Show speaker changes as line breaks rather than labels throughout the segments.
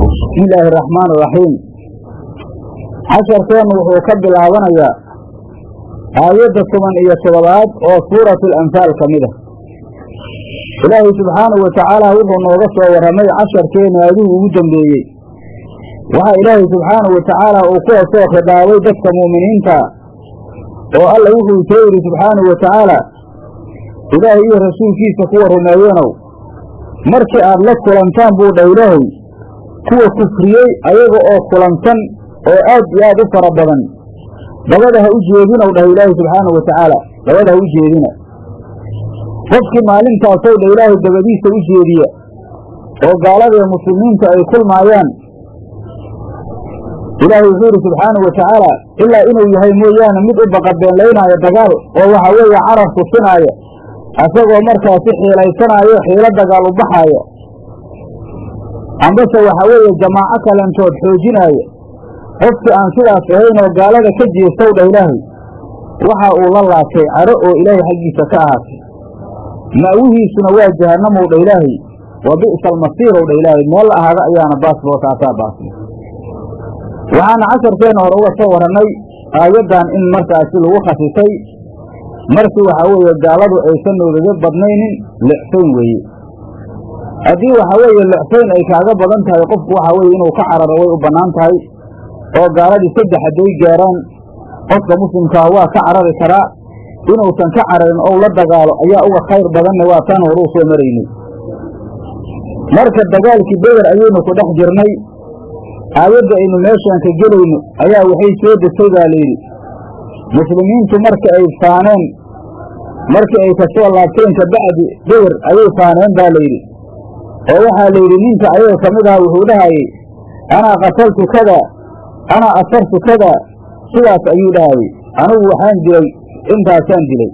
bismi illaahi araxmaan araxiim casharkeennu wuxuu ka bilaabanayaa aayadda toban iyo toddobaad oo suuratu alanfaal ka mid a ilaahay subxaanahu wa tacaala wuxuu nooga soo warramay casharkeennu aadihii ugu dambeeyey. Waxaa ilaahay subxaanahu wa tacaala uu kuwa soo khidaabay dadka mu'miniinta oo alla wuxuu soo yidhi subxaanahu wa tacaala ilaahay iyo rasuulkiisa kuwa rumeeyenow markii aad la kulantaan buu dhah ilaahay kuwa kufriyey ayaga oo kulansan oo aad iyo aad u fara badan. Dabada ha u jeedinow dhah ilaahay subxaanahu wa tacaala dabada ha u jeedina qofkii maalintaasow dha ilaahay dabadiisa u jeediya oo gaalada ee muslimiinta ay kulmaayaan ilaahay wuxuu yidhi subxaanahu wa tacaala ilaa inuu yahay mooyaane mid u baqabeenlaynaayo dagaal oo waxa weeye carar tusinaayo asagoo markaasi xiilaysanaayo xiilo dagaal u baxaaya ambase waxa weeye jamaaco kalentood xoojinaayo. Qofkii aan sidaas ahayn oo gaalada ka jeestow dhah ilaahay waxa uu la laabtay caro oo ilaahay xaggiisa ka ahaatay. Ma'wihiisuna waa jahannamow dha ilaahay wa bi'sa almasiirow dha ilaahay meel ahaada ayaana baasboo taasaa baasay waxaana casharkeenna hore uga soo warannay aayaddan in markaasi lagu khasisay. Markii waxaa weeye gaaladu aysan noogaga badnaynin lecsayn weeye haddii waxaa weeye lecsayn ay kaaga badan tahay qofku waxaa weeye inuu ka cararo way u bannaan tahay oo gaaladii saddex hadday gaaraan qofka muslimkaa waa ka carari karaa inuusan ka cararin ou la dagaalo ayaa uga khayr badanna waa taan horuu soo maraynay marka dagaalkii beder ayaynu ku dhex jirnay aayadda aynu meeshaan ka gelayno ayaa waxay soo degtay baa layidhi muslimiintu marka ay faaneen markii ay ka soo laabteen ka bacdi beder ayay faaneen baa layidhi oo waxaa layidhi ninka ayaga ka mid aha wuxuu dhahayey anaa qataltu kada anaa asartu kada sidaas ayuu dhahayey anigu waxaan dilay intaasaan dilay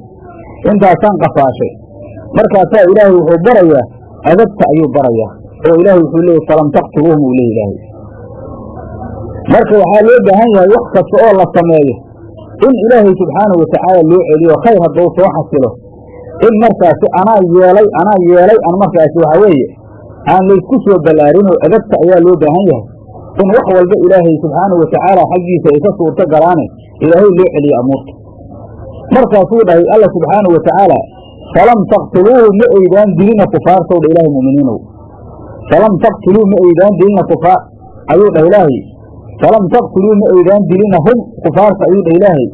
intaasaan qafaashay markaasaa ilaahay wuxuu barayaa adabta ayuu barayaa oo ilaahay wuxuu leeyay falam taqtuluuhum uu leey ilaahay marka waxaa loo baahan yahay wax kasta oo la sameeyo in ilaahay subxaanahu watacaala loo celiyo khayr hadduu soo xasilo in markaasi anaa yeelay anaa yeelay an markaasi waxaa weeye aan laysku soo ballaarinoo adabta ayaa loo baahan yahay. In wax walba ilaahay subxaanahu watacaala xaggiisa ay ka suurto galaane ilaahay loo celiyo amuurta markaasuu dhahay alla subxaanahu watacaala falam taqtuluuhu ma eydaan dilina kufaartow dha ilaahay mu'miniinow. Falam taqtuluu ma eydaan dilina kufaar ayuu dhah ilaahay. Falam taqtuluu ma eydaan dilina hum kufaarta ayuu dhah ilaahay.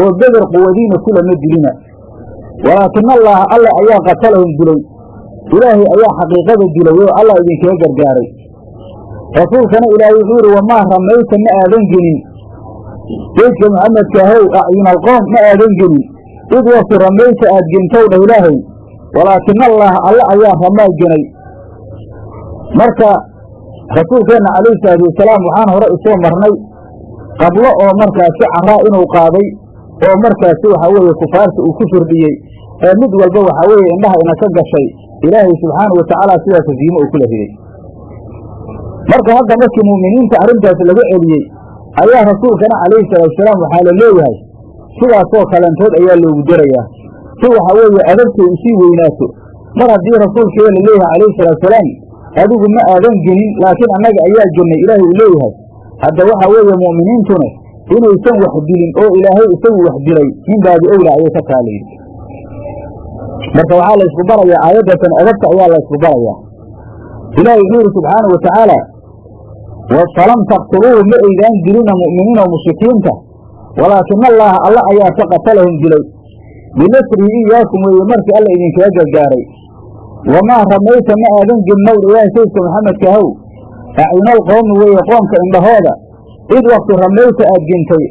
Oo beder quwadiina kulama dilina. Walaakina allaaha alla ayaa qatalahum dilay ilaahay ayaa xaqiiqada dilay oo allah idinkaga gargaaray. Rasuulkana ilaahay wuxuu yidhi wamaa ramayta ma aadan gelin geydka muxamedka ahow acyunalqoom ma aadan gelin id waqti ramayta aad gentow dhah ilaahay. Walaakina allaah alla ayaa ramaa genay marka rasuulkeenna calayhi salaatu wasalaam waxaan hore isoo marnay qablo oo markaasi caraa inuu qaaday oo markaasi waxaa weeye kufaarta uu ku firdhiyey ee mid walba waxaa weeye indhaha ina ka gashay ilaahay subxaanahu watacaala sidaas hasiimo uu kula riday marka hadda markii mu'miniinta arrintaas laga celiyey ayaa rasuulkana calayhi salaatusalaam waxaa la leeyahay sidaasoo kalentood ayaa loogu darayaa. Si waxaa weeye adabtay u sii weynaato. Mar haddii rasuulkeeda la leeyahay calayhi salaatusalaam adigu ma aadan genin laakiin annaga ayaa gennay ilaahay uu leeyahay. Hadda waxaa weeye mu'miniintuna inaysan wax dilin oo ilaahay isagu wax dilay min baabi owla ayay ka taalayidhi marka waxaa la ysku barayaa aayaddatan adabta ayaa la ysku barayaa ilaahay wuxuu yidhi subxaanau watacaala falam taqtuluuhu ma eydaan dilina mu'miniina mushrikiinta walaakina allaaha alla ayaa ka qatalahum dilay binasrihi iyaakum weeye markii alla idinkaga gargaaray. Wamaa ramayta ma aadan gelinow ilaahay saydka maxamedka ahow acyunal qoomi weeye qoomka indhahooda id wakti ramayta aad gintay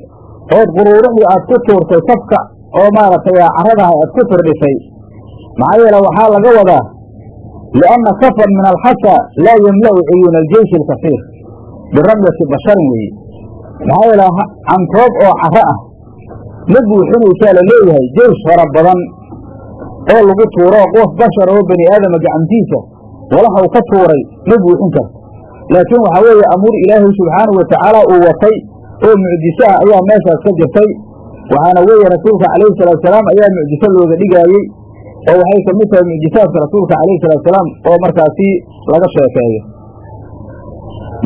ood quruurixii aad ku tuurtay tafka oo maaragtay caradaha aad ku firdhisay maxaa yeele waxaa laga wadaa lianna kafan min alxasa laa yemla'u cuyuuna aljeyshi alkasiir biramyati basharin weeye. Maxaa yeele cantoob oo caro ah ma buuxinaysaa la leeyahay jeysh fara badan oo lagu tuuro qof bashar oo bani aadama gacantiisa walaxau ka tuuray ma buuxin karto laakiin waxaa weeye amuur ilaahay subxaanahu watacaala uu watay oo mucjiso ah ayaa meeshaas ka jirtay waxaana weeye rasuulka calayhi salaatusalaam ayaa mucjiso looga dhigaayey oo waxay ka mid tahay mucjisaadka rasuulka calayhi salaatusalaam oo markaasi laga sheekeeyo.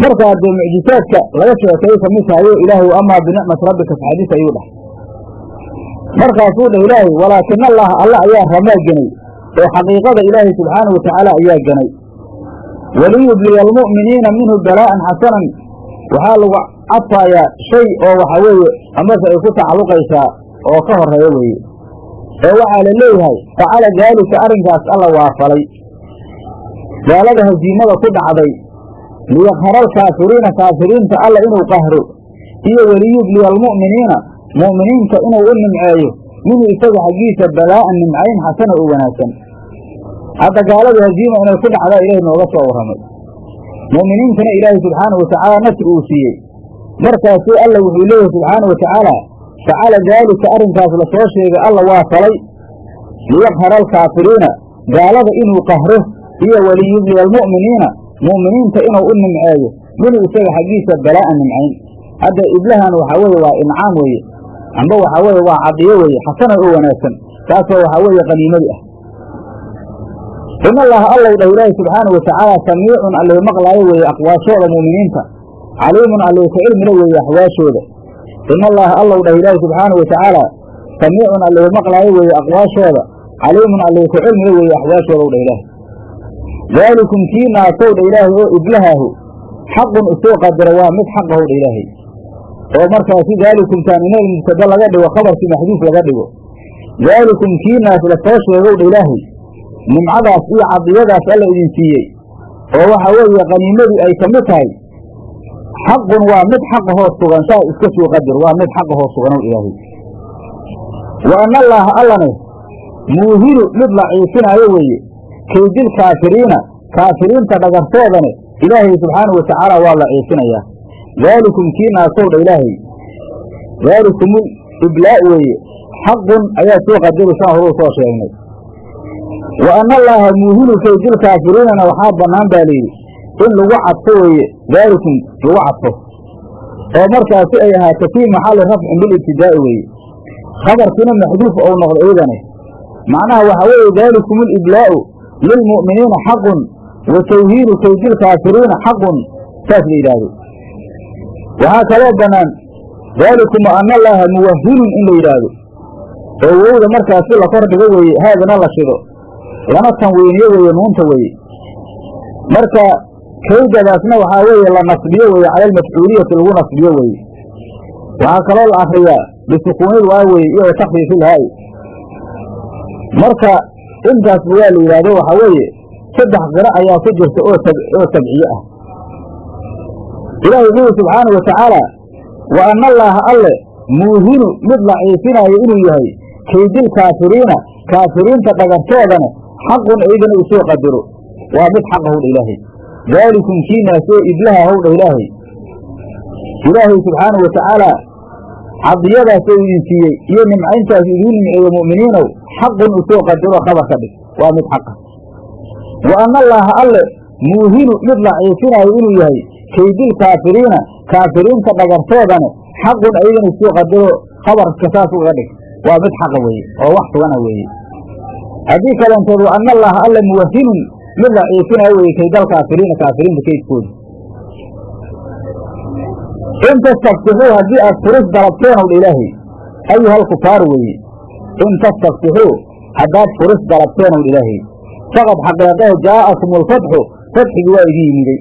Marka haddee mucjisaadka laga sheekay ka mid tahayo ilaahay amaa binicmati rabbika faxadis ayuu dhahay. Markaasuu dhah ilaahay walaakina allaha alla ayaa ramaa genay oo xaqiiqada ilaahay subxaanahu watacaala ayaa genay. Waliyubliya almu'miniina minhu balaa'an xasanan. Waxaa lagu cadfaayaa shay oo waxa weeye amase ay ku tacalluqaysaa oo ka horreeya weeye oo waxaa la leeyahay facala daalika arrinkaas alla waa falay. Gaalada hasiimada ku dhacday liyaqhara alkaafiriina kaafiriinta alla inuu qahro iyo weliyubliya almu'miniina mu'miniinta inuu u nimceeyo minhu isaga xaggiisa balaa'an nimcayn xasana oo wanaagsan. Hadda gaalada haziima inay ku dhacdaa ilaahay nooga soo warramay. Mu'miniintana ilaahay subxaanahu watacaala nasri uu siiyey. Markaasuu alla wuxuu leeyahay subxaana wa tacaala facala daalika arrinkaas la soo sheegay alla waa falay liyaqhara alkaafiriina gaalada inuu qahro iyo waliyubliya almu'miniina mu'miniinta inuu u nimceeyo minhu isaga xaggiisa balaa'an nimcayn hadda iblahan waxaa weeye waa incaam weeye amba waxaa weeye waa cadiyo weeye xasana oo wanaagsan taasoo waxaa weeye qaniimadi ah in allaha allow dhah ilaahi subxaanau watacaala samiicun allee maqlaayo weeye aqwaashooda mu'miniinta caliimun allee ka cilmila weeye axwaashooda in allaha allow dhah ilaahi subxaanau watacaala samiicun allee maqlaayo weeye aqwaashooda caliimun allee ka cilmila weeye axwaashooda dhah ilaahi daalikum kii naasow dha ilaahay oo iblahaahu xaqun isoo qadara waa mid xaqahow dha ilaahay oo markaasi daalikum taamineel mubtada laga dhigo khabarkii maxduuf laga dhigo daalikum kii naas la soo sheegow dha ilaahay nimcadaas iyo cadiyadaas alla idin siiyey oo waxa weeye qaniimadii ay ka mid tahay xaqun waa mid xaqahoo sugan saa iska soo qadir waa mid xaqahoo suganow ilaahay wa ana allaaha allane muuhinu mid la ciifinaayo weeye kaydil kaafiriina kaafiriinta dhagartoodane ilaahay subxaanahu watacaala waa la ciifinayaa daalikum kii naasowdha ilaahay daalikumul iblaa' weeye xaqun ayaa soo qadiri saan horuu soo sheegnay wa ana allaaha muuhinu kaydil kaafiriinana waxaa bannaan baa layidhi in lagu cadfo weeye daalikum lagu cadfo oo markaasi ay ahaato fii maxalli rafcin bilibtidaa'i weeye. Khabarkiina maxduuf ou noqdo iyadane macnaha waxaa weeye daalikumul iblaa'u lilmu'miniina xaqun wa tawhiinu kaydil kaafiriina xaqun saas la yidhaahdo. Waxaa kaloo bannaan daalikum ana allaaha muwahinun in la yidhaahdo. Oo wowda markaasi la kor dhigo weeye haadana la shido. Lana tanwiiniyo weeye nuunta weeye. Marka kaydadaasna waxaa weeye la nasbiyo weeye cala almafcuuliyati lagu nasbiyo weeye. Waxaa kaloo la akriyaa bisukuunil waa weye iyo wa takfiifilhaa'i marka intaasba waa la yidhaahdo waxaa weeye saddex qiro ayaa ku jirta oo oo tabciye ah. Ilaahay wuxuu yidhi subxaanau watacaala wa ana allaaha alle muuhinu mid la ciifinaayo inuu yahay kaydil kaafiriina kaafiriinta dhagartoodana xaqun iyagana uu soo qadaro. Waa mid xaq howdha ilaahay daalikum kiinaas oo iblaha howdha ilaahay ilaahay subxaanau watacaala cadiyadaas oo idin siiyey iyo nimcayntaas idiin nimceeyo mu'miniinow xaqun uu soo qadaro khabar ka dhig waa mid xaqa wa ana allaaha alle muuhinu mid la ciifinaayo inuu yahay kaydil kaafiriina kaafiriinta dhagartoodana xaqun ayagana soo qadaro khabarka saas uga dhig waa mid xaqa weeye oo wax sugana weeye haddii kalanteed wa ana allaaha alle muwahinun mid la ciifinaayo weeye kaydal kaafiriina kaafiriinta kaydkooda in tastaftixuu haddii aad furis dalabteen ow dha ilaahay ayuhal kufaar weeye. In tastaftixuu haddaad furis dalabteen ow dha ilaahay faqad xaqeeqahe jaa'akum alfatxu fatxigii waa idin yimiday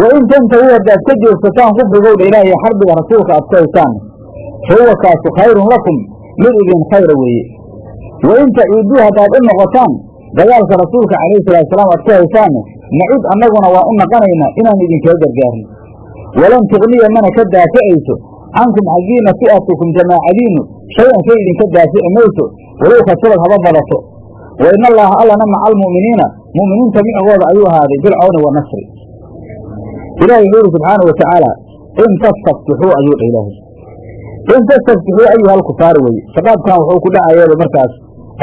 wa in tantahuu haddaad ka joogsataan kufrigow dha ilaahay xarbiga rasuulka aad ku haysaan huwa kaasu khayrun lakum mid idin khayra weeye. Wa in tacuuduu haddaad u noqotaan dagaalka rasuulka calayhi salaatusalaam aad ku haysaanne nacud annaguna waan u naqanaynaa inaan idinkaga gargaarno walan tugniya mana ka daaficayso cankum xaggiina fi'atukum jamaacadiinnu shay-an shay idinka daafici mayso walow kasabad haba badato wa in allaaha allana maca almu'miniina mu'miniinta micgooda ayuu ahaaday bilcawni wanasri ilaahay wuxuu yidhi subxaanau watacaala in tastaftixuu ayuu dha ilaahay. In tastaftixuu ayuha alkufaar weeye shaqaadkan wuxuu ku dhacayeeba markaas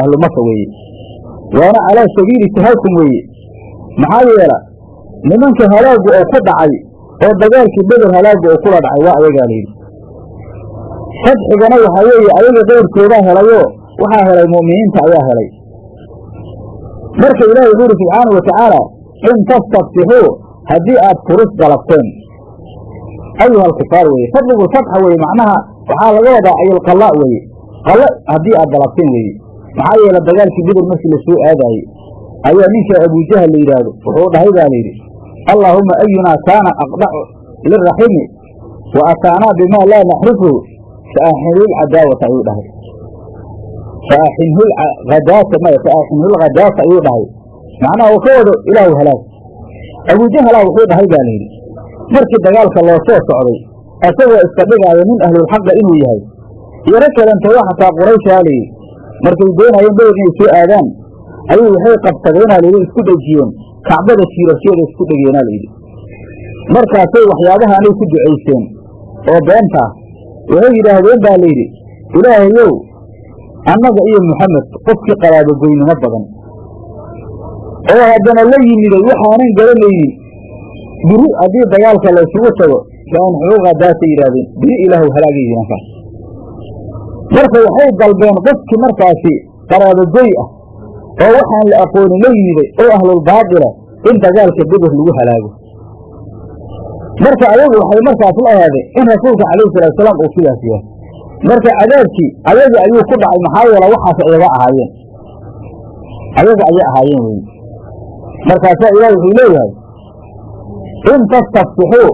ahlu maka weeye waana calaa sabiili tahakum weeye. Maxaa yeela nimanka halaagu oo ku dhacay oo dagaalkii beder halaagu oo kula dhacay waa ayagaa layidhi fadxigana waxaa weeye ayaga keyrkoodaa helayoo waxaa helay mu'miniinta ayaa helay. Marka ilaahay wuxuu yidhi subxaanau watacaala in tastaftixuu haddii aad furis dalabteen ayuha alkufaar weye fadligu fatxa weye macnaha waxaa laga wadaa ayilqalla weye qalla haddii aad dalabteen weye maxaa yeele dagaalkii beder markii la soo aadaayey ayaa ninka abujahal la yidhaahdo wuxuu dhahay baa layidhi allaahuma ayunaa kaana aqdacu liraximi wa ataanaa bimaa laa naxrifuhu faaxinhulcadaawata ayuu dhahay. Faaxinhuladaata maya faaxinhulkhadaata ayuu dhahay. Macnaha uu ka wado ilaahu halaag. Abujahalaa wuxuu dhahay baa layidhi markii dagaalka loo soo socday asagoo iska dhigaayo nin ahlulxaqa inuu yahay. Iyo rag kalentooda xataa qurayshaa layidhi markay doonayeen beder inay soo aadaan ayuu waxay qabsadeenaa layidhi isku dhejiyeen. Kacbada jiirasheeda isku dhegeenaa layidhi markaasay waxyaabahaanay ku ducayseen oo beentaa waxay yidhaahdeen baa layidhi ilaahayow annaga iyo muxamed qofkii qaraabogoynimo badan. Oo haddana la yimiday waxaanan garanaynin biri haddii dagaalka laysugu tago faan xuquuqadaasay yidhahdeen biri ilaahu halaagay yihankaas marka waxay dalbeen qofkii markaasi qaraabogoy ah oo waxaan la aqoonin la yimiday oo ahlulbaatila in dagaalka beder lagu halaago. Marka ayagu waxay markaas la ahaadeen in rasuulka calayhi salaatusalaam uu sidaas yahay. Marka cadaabkii ayaga ayuu ku dhacay maxaa yeele waxaas ayaga ahaayeen. Ayaga ayay ahaayeen wey markaasaa ilaah wuxuu leeyahay in tastaftixuu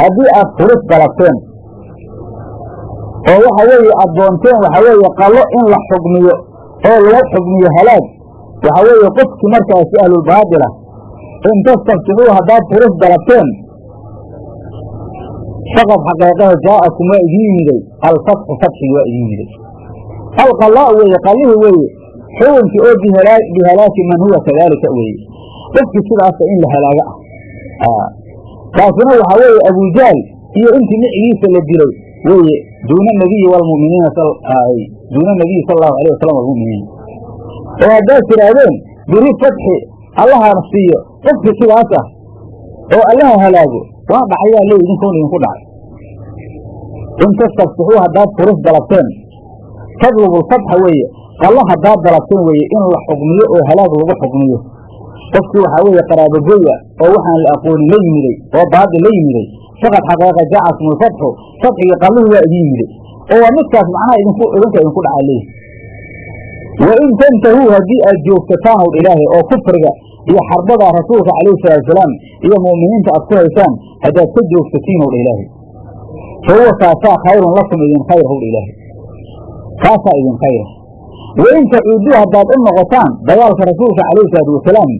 haddii aad furis dalabteen oo waxa weeye addoonteen waxa weeye qallo in la xugmiyo oo loo xugmiyo halaag. Waxa weeye qofkii markaasi ahlulbaatila in tastaftixuu haddaad furis dalabteen faqad xaqeeqaha jaa'akum waa idiin yimiday alfatxu fatxigi waa idiin yimiday alqallaa weeye qallihii weeye xukunkii oo bihalaaki man huwa kadaalika weeye. Qofkii sidaasa in la halaaga ah. Kaasina waxaa weeye abujahl iyo intii micigiisa la dilay weeye duuna nabiyi wlmuminiina duuna nabiyi sal allahu alayh wasalam walmuminiin oo haddaad tidhaahdeen biri fatxi allaha siiyo qofkii sidaas ah oo allaha halaago waa dhacayaa le idinkoon idinku dhacay in tastaftixuu haddaad furis dalabteen tadlubu lfatxa weeye qallo haddaad dalabteen weeye in la xugmiyo oo halaag lagu xugmiyo qofkii waxaa weeye qaraabogoy ah oo waxaan la aqoonin la yimiday oo baadil la yimiday faqad xaqeeqa jacakum lfatxu fatxigii qalluhu waa idin yimiday oo waa midkaas macnaha idinku idinka idinku dhacaa leeyi wa in tantahuu haddii aad joogsataan ow ilaahay oo kufriga iyo xarbada rasuulka calayhi salaatusalaam iyo mu'miniinta aad ku haysaan haddaad ka joogsatiin owdha ilaahay. Fa huwa khayrun lakum idin khayr howdha ilaahay. Kaasaa idin khayra wain tacuuduu haddaad u noqotaan dagaalka rasuulka calayhi salaatu wasalaam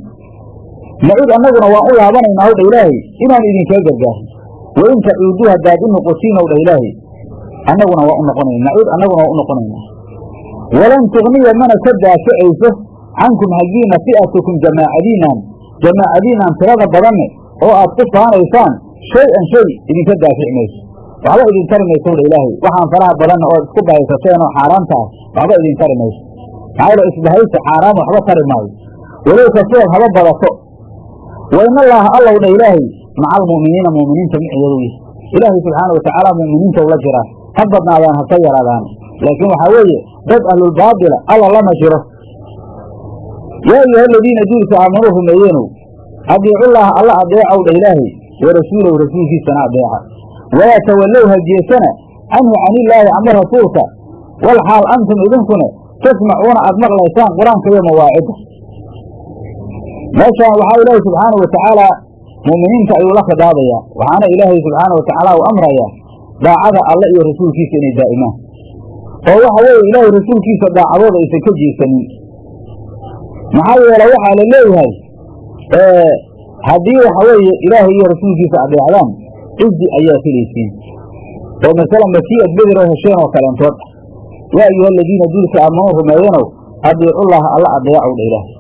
nacud annaguna waan u laabanaynaa howdha ilaahay inaan idinkaa gargaarin wain tacuuduu haddaad u noqotiin howdha ilaahay annaguna waa u noqonayna. Annaguna waa u walan tugniya mana ka daaficayso cankum xaggiina fi'atukum jamaacadiinaan. Jamaacadiinaan tirada badanne oo aad ku faanaysaan shay-an shay idinka daafici mayso waxba idin tari mayso howdha ilaahay. Waxaan faraha badanna ood isku bahaysateen oo xaaraanta ah waxba idin tari mayso. Maxaa yeele isbahaysi xaaraan waxba tari maayo. Walow kasood haba badato. Wa in allaaha allow dha ilaahay maca almu'miniina mu'miniinta micigoodu yahy ilaahay subxaana watacaala mu'miniinta ula jiraa ha badnaadaan haka yaraadaan laakiin waxaa weeye dad ahlulbaatila alla lama jiro yaa ayuha aladiina duulka aamanuu rumeeyeenow adiicullaaha alla adeecow dha ilaahay wa rasuulahu rasuulkiisana adeeca walaa tawallow hajeesana canhu canillaahi ama rasuulka wal xaal antum idinkuna tasmacuuna aad maqlaysaan qur'aanka iyo mawaacidda meeshaan waxaa ilaahay subxaana wa mu'miniinta ayuu la khidaabayaa waxaana ilaahay subxaana wa tacaala uu amrayaa daacada alle iyo rasuulkiisa inay daa'imaan. Oo waxa weeye ilaahay rasuulkiisa daacadooda aysan ka jeesanin. Maxaa yeele waxaa la leeyahay haddii waxa weeye ilaahay iyo rasuulkiisa adeecdaan cizi ayaa helaysiin oo masala masii'ad bederoo hesheen oo kaleentood yaa ayuha aladiina duulka aamanuu rumeeyanow adiicullaha alla adeecow dha ilaahay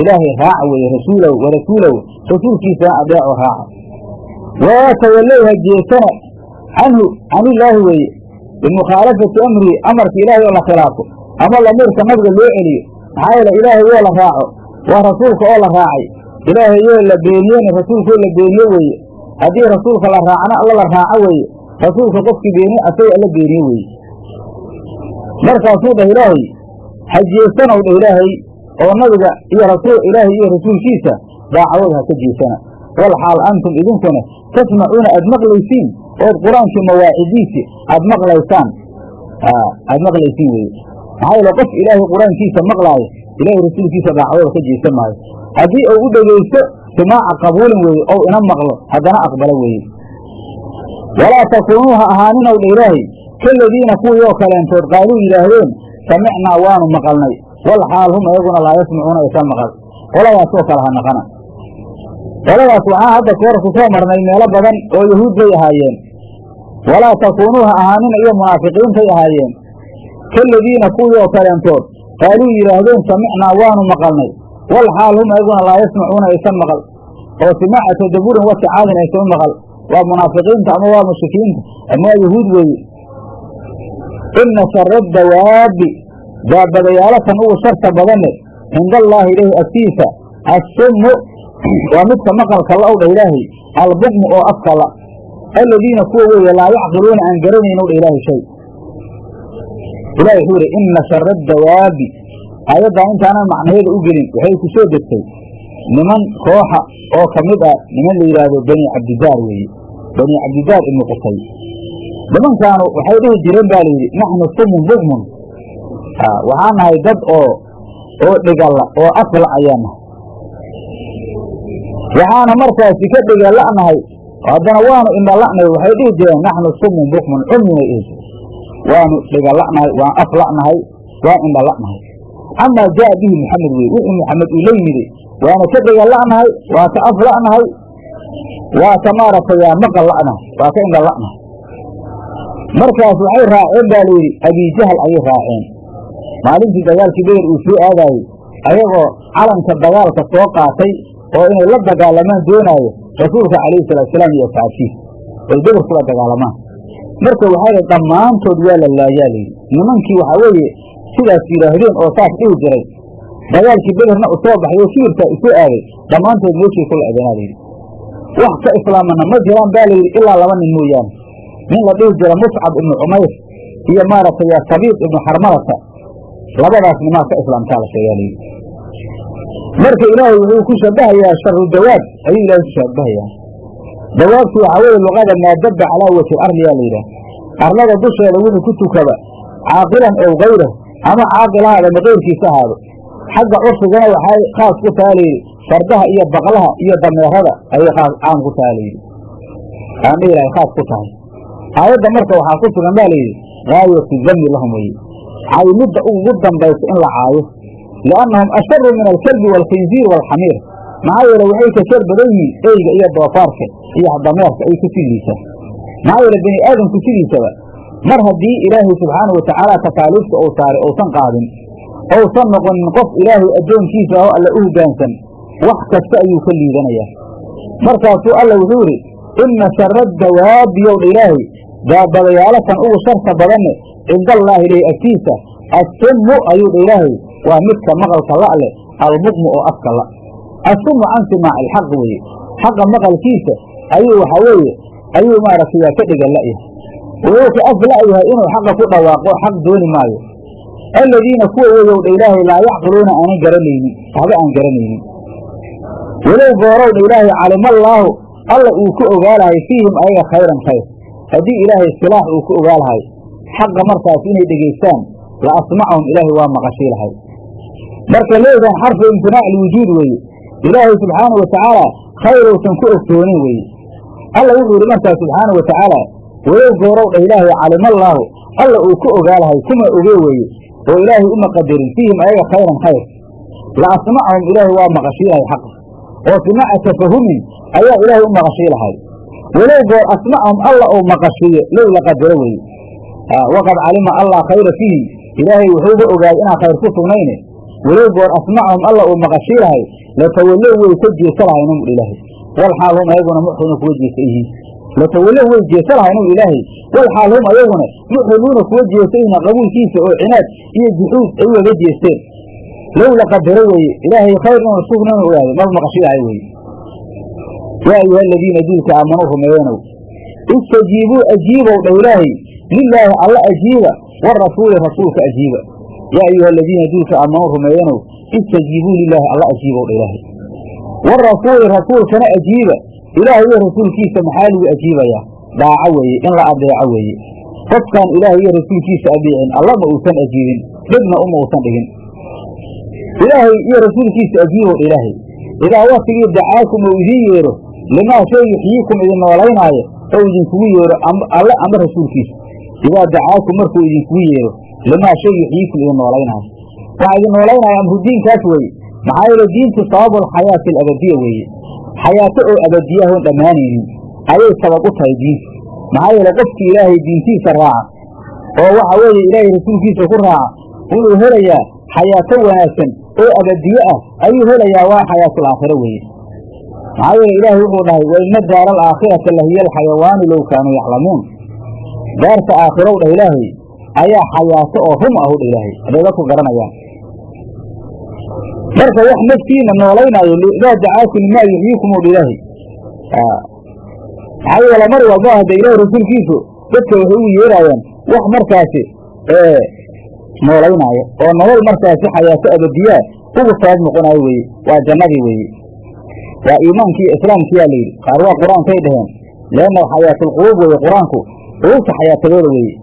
ilaahay raaca weeye rasuulow wa rasuulow rasuulkiisana adeeco raaca walaa tawallow hajeesana canhu canillaahi weeye bimukhaalafati amrihi amarka ilaahay oo la khilaafo ama lamiirka nabiga loo celiyo maxaa yeele ilaahay oo la raaco waa rasuulka oo la raacay ilaahayoo la beeniyena rasuulkaoo la beeniye weeye haddii rasuulka la raacna alla la raaco weeye rasuulka qofkii beeniye asaga alla beeniye weeye markaasuu dhah ilaahay hajeesanow dhah ilaahay oo nabiga iyo rasuul ilaahay iyo rasuulkiisa daacadooda ha ka jeesana walxaal antum idinkuna tasmacuuna aad maqlaysiin ood qur'aankii mawaacidiisi aad maqlaysaan. Aad maqlaysiin weye maxaa yeele qof ilaahay qur'aankiisa maqlaayo ilaahay rasuulkiisa daacwadooda ka jeesan maayo. Haddii uu u dhegaysto simaaca qabuulin weeye ou ina maqlo haddana aqbalo weeye walaa takuunuu ha ahaaninow dha ilaahay kaladiina kuwii oo kaleentood qaaluu yidhaahdeen samicnaa waanu maqalnay wal xaal hum iyaguna laa yasmacuuna aysan maqal qoladaas oo kale ha naqana qoladaas waxaa hadda koor soo marnay meelo badan oo yahuud bay ahaayeen. Walaa takuunuu ha ahaanina iyo munaafiqiintay ahaayeen. Kaladiina kuwii oo kaleentood qaaluu yidhaahdeen samicnaa waanu maqalnay. Wal xaal hum iyaguna laa yasmacuuna aysan maqal. Oo simaaca tadaburin waticaadin aysan maqal. Waa munaafiqiinta ama waa mushrikiinta? Ama waa yahuud weeye? Ina shara dawaabi daabadayaalatan ugu sharta badane. Cinda allaahi ilahi agtiisa assummu waa midka maqalka la owdha ilaahay albukmu oo afka la aladiina kuwa weeye laa yacqiluuna aan garanayno dha ilaahay shay. Ilahi wuxuu yihi ina shara dawaabi. Aayaddan intaanan macnaheeda u gelin waxay ku soo degtay. Niman kooxa oo ka mid ah niman la yidhaahdo bani cabdidaar weeye. Bani cabdidaar ibnu qusay nimankaanu waxay dhihi jireen baa layidhi naxnu sumun bukmun waxaa nahay dad oo oo dhigalla oo afla ayaa nahay waxaana markaasi ka dhigalla'nahay haddana waanu indhala'nahay waxay dhihi jireen naxnu sumun bukmun cumminay waanu dhigalla'nahay waan afla'nahay waan indhala'nahay amaa jaa bihi maxamed weye wixii maxamed uu la yimidi waana ka dhigalla'nahay waa ka afla'nahay waa ka maaragtay yaa maqal la'nahay waa ka indhala'nahay markaas waxay raaceen baa layidhi abijahal ayay raaceen maalintii dagaalkii beder uu soo aadaayey ayagoo calanka dagaalka soo qaatay oo inay la dagaalamaan doonaayo rasuulka calayhi salaatusalaam iyo asxaabtiisa ay beder kula dagaalamaan. Marka waxaa yidhi dhammaantood waa la laayaa layidhi nimankii waxaa weeye sidaas yidhaahdeen oo saas dhihi jiray dagaalkii bederna u soo baxay oo kibirkaa isoo aaday dhammaantood meeshay kula adanaa layidhi wax ka islaamana ma jiraan baa layidhi ilaa laba nin mooyaane. Nin la dhihi jira muscab ibnu cumayr iyo maaragtay sabiib ibnu xarmalata labadaas nimaa ka islaamtaa la sheegaa layidhi marka ilaahay wuxuu ku shabahayaa sharu dawaab ayuu ilahay ku shabahayaa dawaabtu waxaa weeye luqada maa dabba calaa wajhi arliyaa la yidhaah arlada dusheeda wuxuu ku tukaba caaqilan ow kayrahu ama caaqil ahaada ma keyrkiisa ahaado. Xagga curfigana waxay khaas ku taha fardaha iyo baqlaha iyo dameerada ayay caam ku taha layidhi aan dhihi lahay khaas ku tahay. Aayadda marka waxaa ku sugan baa layidhi gaayatu dami lahum weye caymidda ugu dambaysa in la caayo. Liannahum asharu min alkalbi waalkhinziir waalxamiir maxaa yeele waxay ka shar badan yihiin eyga iyo doofaarka iyo dameerka ay ku sidiisa maxaa yeele bani aadamku sidiisaba mar haddii ilaahay subxaana watacaala takaaliifta uu saaray uusan qaadin ousan noqonin qof ilaahay addoonkiisa oo alle u hoggaansan wax kasta ayuu ka liidanayaa. Markaasuu alla wuxuu yidhi inna shara dawaabi yowdha ilaahay daabadayaalatan ugu sharta badanne cindallaahi ilahi agtiisa. Assummu ayuu dha ilaahay waa midka maqalka la' leh albukmu oo afka la. Assummu can simaaci ilxaq weeye. Xaqa maqalkiisa ayuu waxaa weeye ayuu maaragtay yaa ka dhigan la'yahay wuxuu ka af la'yahay inuu xaqa ku dhawaaqo xaq dooni maayo. Aladiina kuwa weyowdha ilaahay laa yacqiluuna aanan garanaynin waxba aan garanaynin. Walow goorowdha ilaahay calimallaahu alla uu ku ogaalahay fiihim ayaga khayran khayr haddii ilaahay silaax uu ku ogaalahay xaqa markaas inay dhegaystaan la asmacahum ilaahay waa maqashii lahay. Marka leedahan xarfu imtinaac lwujuud weeye. Ilaahay subxaana wa tacaala khayrowsan ku ogtoonin weeye. Alla wuxuu yidhi markaas subxaana wa tacaala walow goorowdha ilaahay calimallaahu alla uu ku ogaalahay kuma oge weeye. Oo ilaahay uma qadarin fiihim ayaga khayran khayr. La asmacahum ilaahay waa maqashiilahay xaqa. Oo simaca tafahumin ayaa ilaahay u maqashii lahay walow goor asmacahum alla ou maqashiiyo low la qadaro weye waqad calima allaa khayra fiihim ilaahay wuxuuba ogaaday inaan khayr ku sugnayne walow goor asmacahum alla uu maqashii lahay latawallow way ka jeesa lahaynu ilaahay. Wal xaal hum ayaguna muxrimuuna kuwa jeesa yihiin. Latawallow way jeesa lahaynu ilaahay. Wal xaal hum ayaguna muxrimuuna kuwa jeesa yihiin qabuulkiisa oo cinaad iyo juxuud ay ugaga jeesteen low la qadaro weeye ilaahay khayr inuu sugnaynu ogaaday mal maqashii lahay weye yaa ayuha aladiina duulka aamanuu rumeeyenow istajiibuu ajiibow dha ilaahay lilaahi alla ajiiba warasuuli rasuulka ajiiba yaa ayuha aladiina duulka aamanuu rumeeyenow istajiibuu lilaahi alla ajiibow dha ilaahay warasuuli rasuulkana ajiiba ilaahay iyo rasuulkiisa maxaa lagu ajiibayaa daaco weeye in la adeeco weeye qofkaan ilaahay iyo rasuulkiisa adeecin alla ma uusan ajiibin dhibna uma uusan dhigin ilaahay iyo rasuulkiisa ajiibow ilaahay idaa waktigii dacaakum oo idiin limaa shay yuxyiikum idin noolaynaayo oo idinkugu yeedho alle ama rasuulkiisa idaa dacaakum markuu idinkugu yeedho limaa shay yuxyiikum idin noolaynaayo waxaa idin noolaynaya amrudiinkaas weeye maxaa yeele diintu sababul xayaati alabadiya weeye xayaato oo abadiyahoon dhammaanaynin ayay sabab u tahay diintu maxaa yeele qofkii ilaahay diintiisa raaca oo waxa weeye ilaahay rasuulkiisa ku raaca wuxuu helayaa xayaato wanaagsan oo abadiye ah ayuu helayaa waa xayaatul aakhiro weeye maxaa yeele ilaahay wuxuu dhahay wa ina daara alaakhirata lahiya alxayawaanu low kaanuu yaclamuun. Daarta aakhiro dhah ilaahay ayaa xayaato oo rum ah dha ilaahay hadday dadku garanayaan. Marka wax naftiina noolaynaayo idaa dacaakum limaa yuxyiikum dha ilaahay. Maxaa yeele mar walba hadda ilaahay rasuulkiisu dadka waxay ugu yeeraayaan wax markaasi noolaynaayo. Oo nolol markaasi xayaato abadiyaa ugu sabab noqonayo weeye waa jannadii weeye waa iimaankii iyo islaamkiyaa layidhi qaar waa qur'aankay dhaheen. Leanna xayaatulquluub weeye qur'aanku. Quluubta xayaatadooda weeye.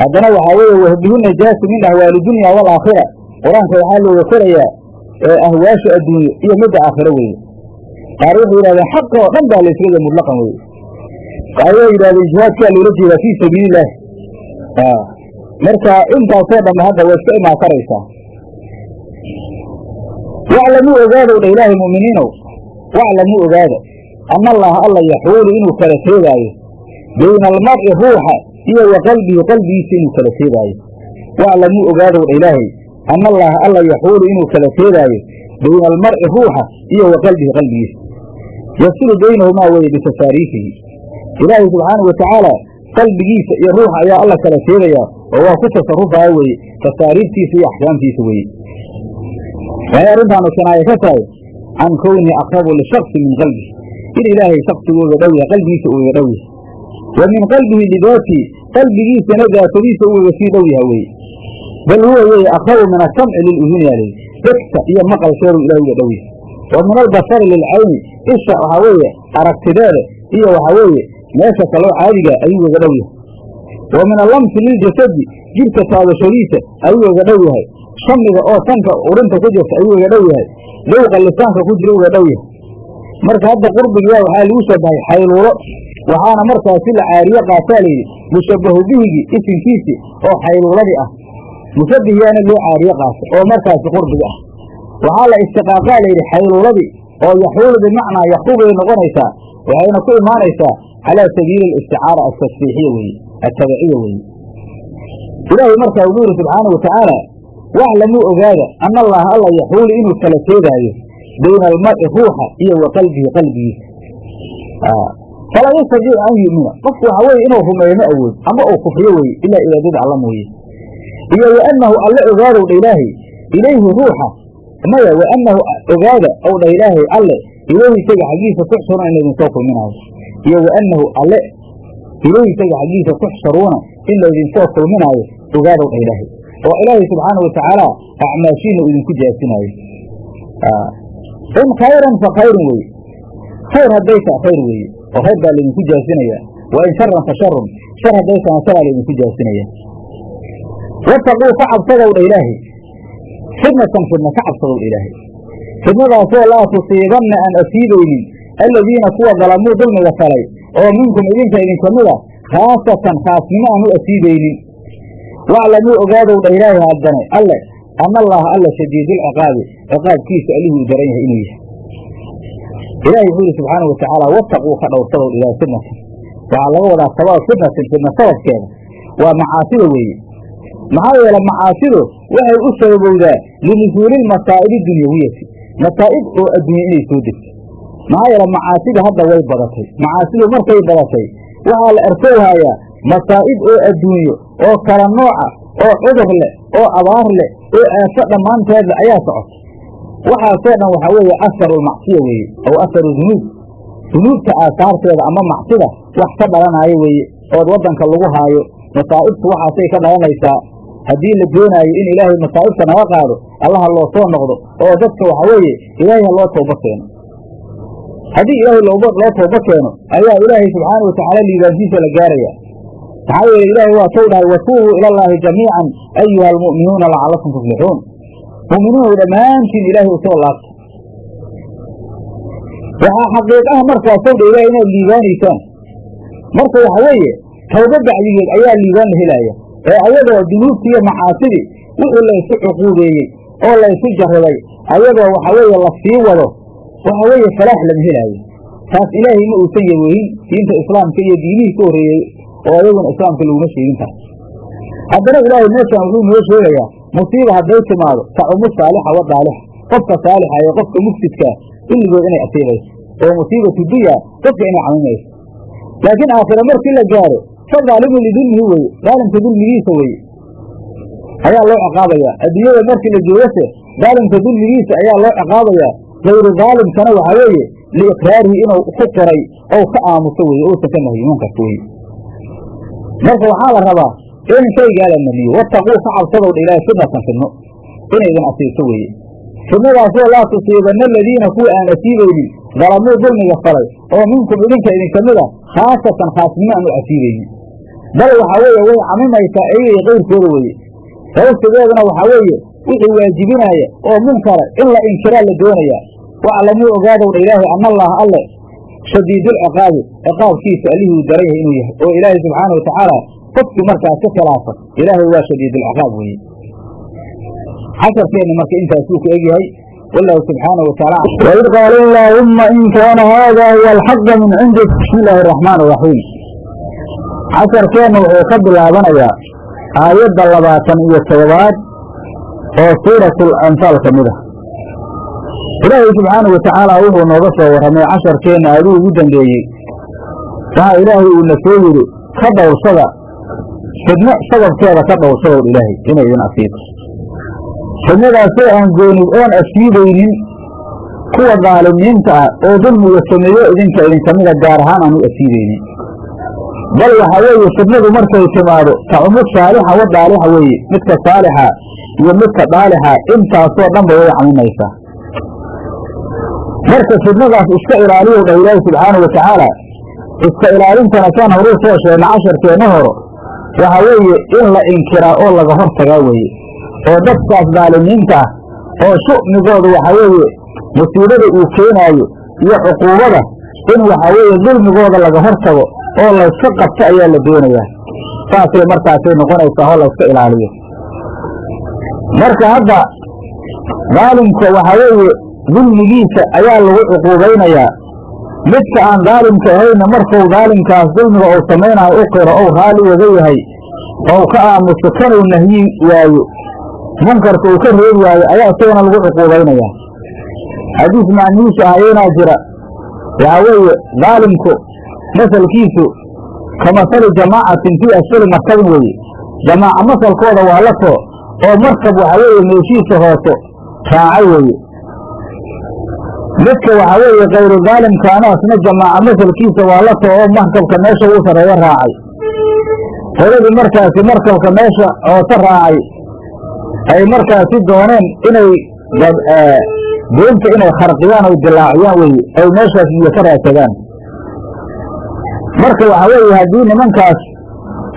Haddana waxaa weeye wahdihu najaasu min ahwaali dunya waalaakhira qur'aanka waxaa looga korayaa ahwaasha adduunye iyo midda aakhiro weeye. Qaar waxay yidhahdeen xaqa oo dhan baa layskaga mutlaqan weye qaar way yidhahdeen jihaadkaa loola jeedaa fii sabiililaahi marka intaasoo dhanba hadda way iska imaan karaysaa waclamuu ogaadow dha ilaahay mu'miniinow waclamuu ogaada ana allaha alla yaxuulu inuu kala teegaayo bayna almar'i ruuxa iyo wa qalbihi qalbigiisa inuu kala teegaayo waclamuu ogaadow dha ilaahay. Ana allaha alla yaxuulu inuu kala teegaayo bayna almar'i ruuxa iyo wa qalbihi qalbigiisa. Yafsilu baynahumaa weye bitasaariifihi ilaahay subxaanau watacaala qalbigiisa iyo ruuxa ayaa alla kala teegayaa oo waa ku tasarufaya weeye. Tasaariiftiisa iyo axkaamtiisa weeye. Waxay arrintaanu kinaayo ka tahay can kownii aqrabu lishaksi min qalbihi in ilaahay shaksigu uga dhow yahay qalbigiisa ugaga dhow yahay wa min qalbihi lidaatii qalbigiisana daatadiisa ugaga sii dhow yahay weye bal huwa weye aqrabu min asamci liluduni yaa layidhi dhegta iyo maqalkeedu ilahay uga dhow yahay wa min albasari lilcayni isha waxaa weeye aragtideeda iyo waxaa weeye meesha kaloo caadiga ayuu uga dhow yahay wa min allamsi liljasadi jidhka taabashadiisa ayuu uga dhow yahay. Shamiga oo sanka urinta ku jirta ayuu uga dhow yahay. Dawqa lisaanka ku jira uga dhow yahay. Marka hadda qurbigiyaa waxaa lagu shabahay xayluulo waxaana markaasi la caariye qaataa layidhi mushabahu bihigii isinkiisii oo xayluuladii ah. Mushabihiyaana loo caariye qaata oo markaasi qurbiga ah. Waxaa la istiqaaqaa layidhi xayluuladii oo yaxuulu bimacnaa yaxubay noqonaysaa waxayna ku imaanaysaa calaa sabiili alisticaara altasbiixiya weeye attabiciya weeye ilaahay markaa ugu yidhi subxaanau watacaala waclamuu ogaada ana allaha alla yaxuulu inuu kala teegaayo bayna almar'i ruuxa iyo wa qalbihi falaa yastadiicu an yu'mina qofku waxa weye inuu rumeeyo ma awood ama uu kufriyo weye ilaa iraadada alla mooye iyo wa annahu alle ogaadow dha ilaahay ilayhi ruuxa maya wa annahu ogaada ow dha ilaahay alle ilayhi isaga xaggiisa tuxsharuuna in laydinsoo kulminaayo iyo wa annahu alle ilayhi isaga xaggiisa tuxsharuuna in laydinsoo kulminaayo ogaadow dha ilaahay. Oo ilaahay subxaana watacaala acmaashiina idinku jaasinaayo in khayran fa khayrun weye khayr hadday taha khayr weeye. Oo khayr baa laydinku jaasinaya wa in sharan fa sharun shar hadday tahana sharaa laydinku jaasinaya wataquu ka cabsadow dha ilaahay. Fidnatan fidna ka cabsadow dha ilaahay. Fidnadaasoo laa tusiibanna aan asiibaynin aladiina kuwa dalamuu dulmiga falay oo minkum idinka idinka mida khaasatan khaasnimo aan u asiibaynin waclamuu ogaadow dha ilaahay haddane alle ana allaha alla shadiidulciqaabi ciqaabkiisa allihuu daran yahay inuu yahay ilahi wuxuu yihi subxaana watacaala wataquu ka dhowrsadow ilaa fidnatan waxaa laga wadaa sababa fidna sababkeeda waa macaasida weeye maxaa yeele macaasidu waxay u sababowdaa linusuuli lmasaa'ibi dunyawiyati masaa'ib oo adduunya inay soo degto maxaa yeele macaasida hadda way badatay. Macaasidu markay badatay waxaa la arkowhayaa masaa'ib oo adduunyo oo kala nooca oo cudur leh oo abaar leh oo aafo dhammaanteedle ayaa socota waxaasoo dhan waxaa weeye asarulmacsiya weeye aw asaru dunuub. Dunuubta aasaarteeda ama macsida wax ka dhalanaayo weeye ood waddanka lagu haayo masaa'ibtu waxaasay ka dhalanaysaa. Haddii la doonaayo in ilaahay masaa'ibta naga qaado allaha loo soo noqdo oo dadka waxa weeye ilaahay ha loo tooba keeno haddii ilaahay loo tooba keeno ayaa ilaahay subxaana watacaala liibaantiisa la gaaraya maxaa yeele ilaahay waa tou dhahay watuubuu ila allaahi jamiican ayuha almu'minuuna lacalakum tuflixuun. Mu'miniinow dhammaantiin ilaahay u soo laabta waxaa xaqiiq ah markaasow dha ilahay inaad liibaanaysaan. Marka waxa weeye tawba bacdigeed ayaa liibaan la helaaya ee ayadoo dunuubti iyo macaasidii wixii laysu cuquubeeyey oo laysu jarribay ayadoo waxa weeye la sii wado waxa weeye falaax lama helaayo taas ilaahay ma uusan yaweyn diinta islaamka iyo diinihii ka horreeyey oo ayaguna islaamka laguma sheegin tahay haddana ilaahay meeshaan wuxuu noo sheegayaa musiiba hadday timaado tacumu saalixa wa daalixa qofka saalixa iyo qofka mufsidkaa kulligood inay asiibayso oo musiibatu dunya dadka inay camimayso laakiin aakhira markii la gaaro fa daalimu lidulmihi weye daalimka dulmigiisa weye ayaa loo ciqaabayaa adduunyada markii la joogase daalimka dulmigiisa ayaa loo ciqaabayaa gayru daalimkana waxaa weeye liiqraarihi inuu ku qiray ou ka aamuso weye uusan ka nahyi munkarka weye marka waxaa la rabaa in shaygaa la nahiyo wattaquu ka cabsadow dha ilaahay fitnatan fidno inaydin asiibto weeye fidnadaasoo laa tusiibanna aladiina kuwa aan asiibaynin dalamuu dulmiga falay oo minkum idinka idinka a khaasatan khaasnimo aan u asiibaynin bal waxaa weeye way camimaysaa ayagay qayrkooda weeye sababtigeeduna waxaa weeye wixii waajibinaaya oo munkara in la inkiraa la doonayaa waclamuu ogaadow dha ilaahay ana allaha alle shadiidulciqaabi ciqaabkiisa allihuu daran yahay inuu yahay. Oo ilaahay subxaana wa tacaala qofkii markaas ka khilaafa ilaahay waa shadiidulciqaab weeye. Casharkeenna marka intaasuu ku egyahay wallahu subxaana wa taala waid qaala allaahumma in kaana haada huwa alxaqa min cindik. Bismi illaahi araxmaan araxiim casharkeenna wuxuu ka bilaabanayaa aayadda labaatan iyo todobaad oo suuratul anfaal ka mid ah. Ilaahay subxaanau watacaala wuxuu nooga soo warramay casharkeenna aaduu ugu dambeeyey. Waxaa ilaahay uuna soo yidhi ka dhowrsada fidno sababkeeda ka dhowrsadow ilaahay inay idin asiibto fidnadaasoo aan gooni oon asiibaynin kuwa daalimiinta ah oo dulmiga sameeyo idinka idinka mida gaar ahaan aan u asiibaynin bal waxaa weeye fidnadu markay timaado tacumu saalixa wa daalixa weeye midka saalixa iyo midka daalixa intaasoo dhanba way camimaysaa marka fidnadaas iska ilaaliyow dhah ilaahi subxaanau watacaala iska ilaalintana saan horuu soo sheegna casharkeenna horo waxa weeye in la inkiraa oo laga hor tagaa weeye. Oo dadkaas daalimiinta ah oo shu'migooda waxa weeye musiibada uu keenaayo iyo cuquubada in waxa weeye dulmigooda laga hor tago oo layska qabto ayaa la doonayaa. Saasay markaasay noqonaysaa oo layska ilaaliyo. Marka hadda daalimka waxa weeye dulmigiisa ayaa lagu cuquubaynayaa. Midka aan daalimka ahayna markuu daalimkaas dulmiga uu samaynayo u qiro ou raali waga yahay ou ka aamuso kanuu nahyi waayo munkarka uu ka reebi waayo ayaa isagana lagu cuquubaynayaa. Xadiis macnihiisu ahayenaa jira. Waxaa weeye daalimku masalkiisu ka masali jamaacatin fii asfali markabin weeye jamaaca masalkooda waa la too oo markab waxa weeye meeshiisa hooso raaca weeye midka waxa weeye kayru daalimkaana asna jamaaca masalkiisa waa la too oo markabka meesha uu sareeyo raacay. Qoladii markaasi markabka meesha hoose raacay ay markaasi dooneen inay doonta inay kharqiyaan oy dilaaciyaan weeye ay meeshaas biyo ka raadsadaan marka waxa weeye haddii nimankaas